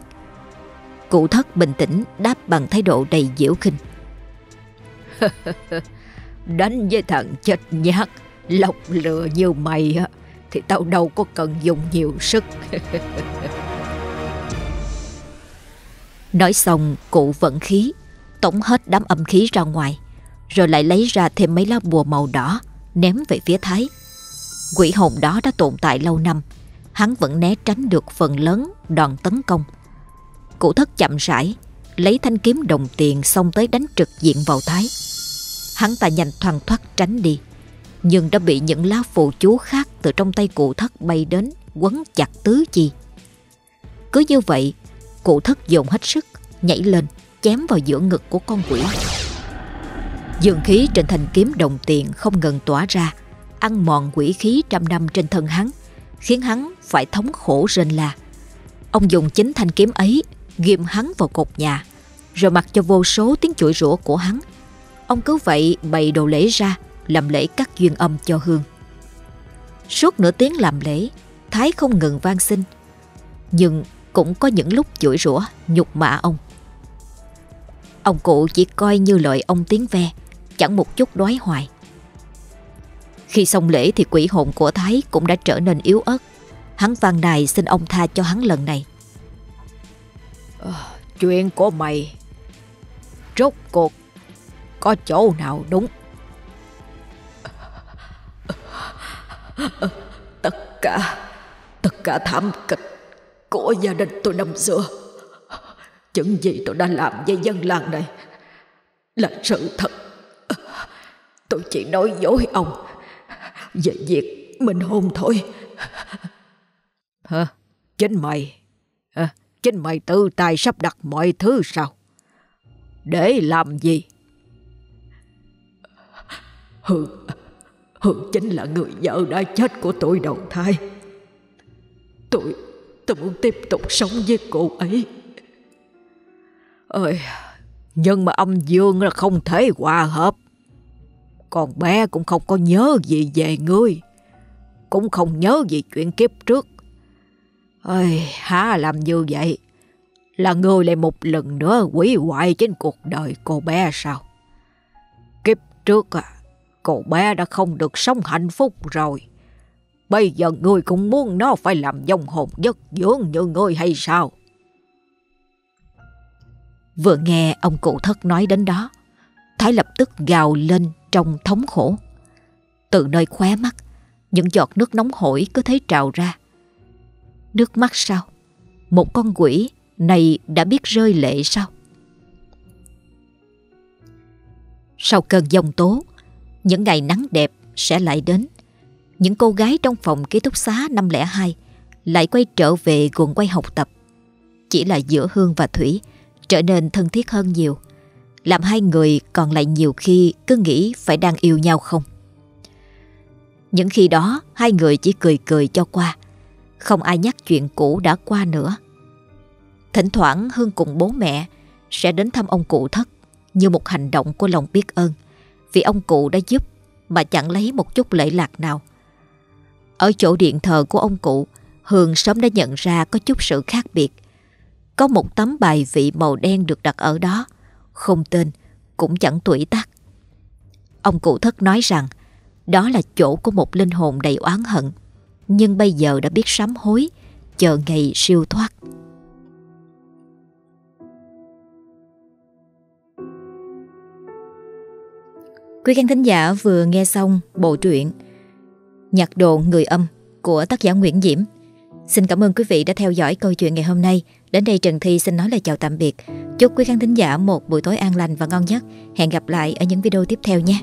Speaker 1: Cụ thất bình tĩnh đáp bằng thái độ đầy diễu khinh.
Speaker 2: Đánh với thằng chết nhát, lọc lừa như mày á, thì tao đâu có cần dùng nhiều sức.
Speaker 1: Nói xong cụ vận khí, tống hết đám âm khí ra ngoài, rồi lại lấy ra thêm mấy lá bùa màu đỏ, ném về phía Thái. Quỷ hồn đó đã tồn tại lâu năm, hắn vẫn né tránh được phần lớn đòn tấn công. Cụ thất chậm rãi, lấy thanh kiếm đồng tiền xông tới đánh trực diện vào Thái. Hắn ta nhanh thoăn thoát tránh đi, nhưng đã bị những lá phù chú khác từ trong tay cụ thất bay đến quấn chặt tứ chi. Cứ như vậy, cụ thất dồn hết sức, nhảy lên, chém vào giữa ngực của con quỷ. Dương khí trên thành kiếm đồng tiền không ngừng tỏa ra, ăn mòn quỷ khí trăm năm trên thân hắn, khiến hắn phải thống khổ rên la. Ông dùng chính thanh kiếm ấy ghim hắn vào cột nhà, rồi mặc cho vô số tiếng chửi rủa của hắn. Ông cứ vậy bày đồ lễ ra, làm lễ cắt duyên âm cho Hương. Suốt nửa tiếng làm lễ, Thái không ngừng van xin, nhưng cũng có những lúc chửi rủa, nhục mạ ông. Ông cụ chỉ coi như lời ông tiếng ve, chẳng một chút đoái hoài. Khi xong lễ thì quỷ hồn của Thái cũng đã trở nên yếu ớt. Hắn van nài xin ông tha cho hắn lần này.
Speaker 2: À, chuyện của mày rốt cuộc có chỗ nào đúng? Tất cả, tất cả thảm kịch của gia đình tôi năm xưa. Những gì tôi đã làm với dân làng này là sự thật. Tôi chỉ nói dối ông về việc mình hôn thôi. Hả? Chính mày, hả? chính mày tự tay sắp đặt mọi thứ sao? Để làm gì? Hương, Hương chính là người vợ đã chết của tôi đầu thai. Tôi, tôi muốn tiếp tục sống với cô ấy. Ơi, nhưng mà âm dương là không thể hòa hợp. Còn bé cũng không có nhớ gì về ngươi. Cũng không nhớ gì chuyện kiếp trước. Ơi, há làm như vậy? Là ngươi lại một lần nữa quỷ hoại trên cuộc đời cô bé sao? Kiếp trước à, cô bé đã không được sống hạnh phúc rồi. Bây giờ ngươi cũng muốn nó phải làm dòng hồn giấc dưỡng như ngươi hay sao?
Speaker 1: Vừa nghe ông cụ thất nói đến đó, Thái lập tức gào lên trong thống khổ. Từ nơi khóe mắt, những giọt nước nóng hổi cứ thế trào ra. Nước mắt sao? Một con quỷ này đã biết rơi lệ sao? Sau cơn giông tố, những ngày nắng đẹp sẽ lại đến. Những cô gái trong phòng ký túc xá 502 lại quay trở về guồng quay học tập. Chỉ là giữa Hương và Thủy, trở nên thân thiết hơn nhiều. Làm hai người còn lại nhiều khi cứ nghĩ phải đang yêu nhau không. Những khi đó, hai người chỉ cười cười cho qua Không ai nhắc chuyện cũ đã qua nữa Thỉnh thoảng Hương cùng bố mẹ Sẽ đến thăm ông cụ thất Như một hành động của lòng biết ơn Vì ông cụ đã giúp Mà chẳng lấy một chút lễ lạc nào ở chỗ điện thờ của ông cụ, Hường sớm đã nhận ra có chút sự khác biệt. Có một tấm bài vị màu đen được đặt ở đó, Không tên Cũng chẳng tuổi tác. Ông cụ thất nói rằng, đó là chỗ của một linh hồn đầy oán hận, Nhưng bây giờ đã biết sám hối, Chờ ngày siêu thoát. Quý khán thính giả vừa nghe xong bộ truyện Nhạc đồ người âm của tác giả Nguyễn Diễm. Xin cảm ơn quý vị đã theo dõi câu chuyện ngày hôm nay. Đến đây Trần Thi xin nói lời chào tạm biệt. Chúc quý khán thính giả một buổi tối an lành và ngon giấc. Hẹn gặp lại ở những video tiếp theo nhé.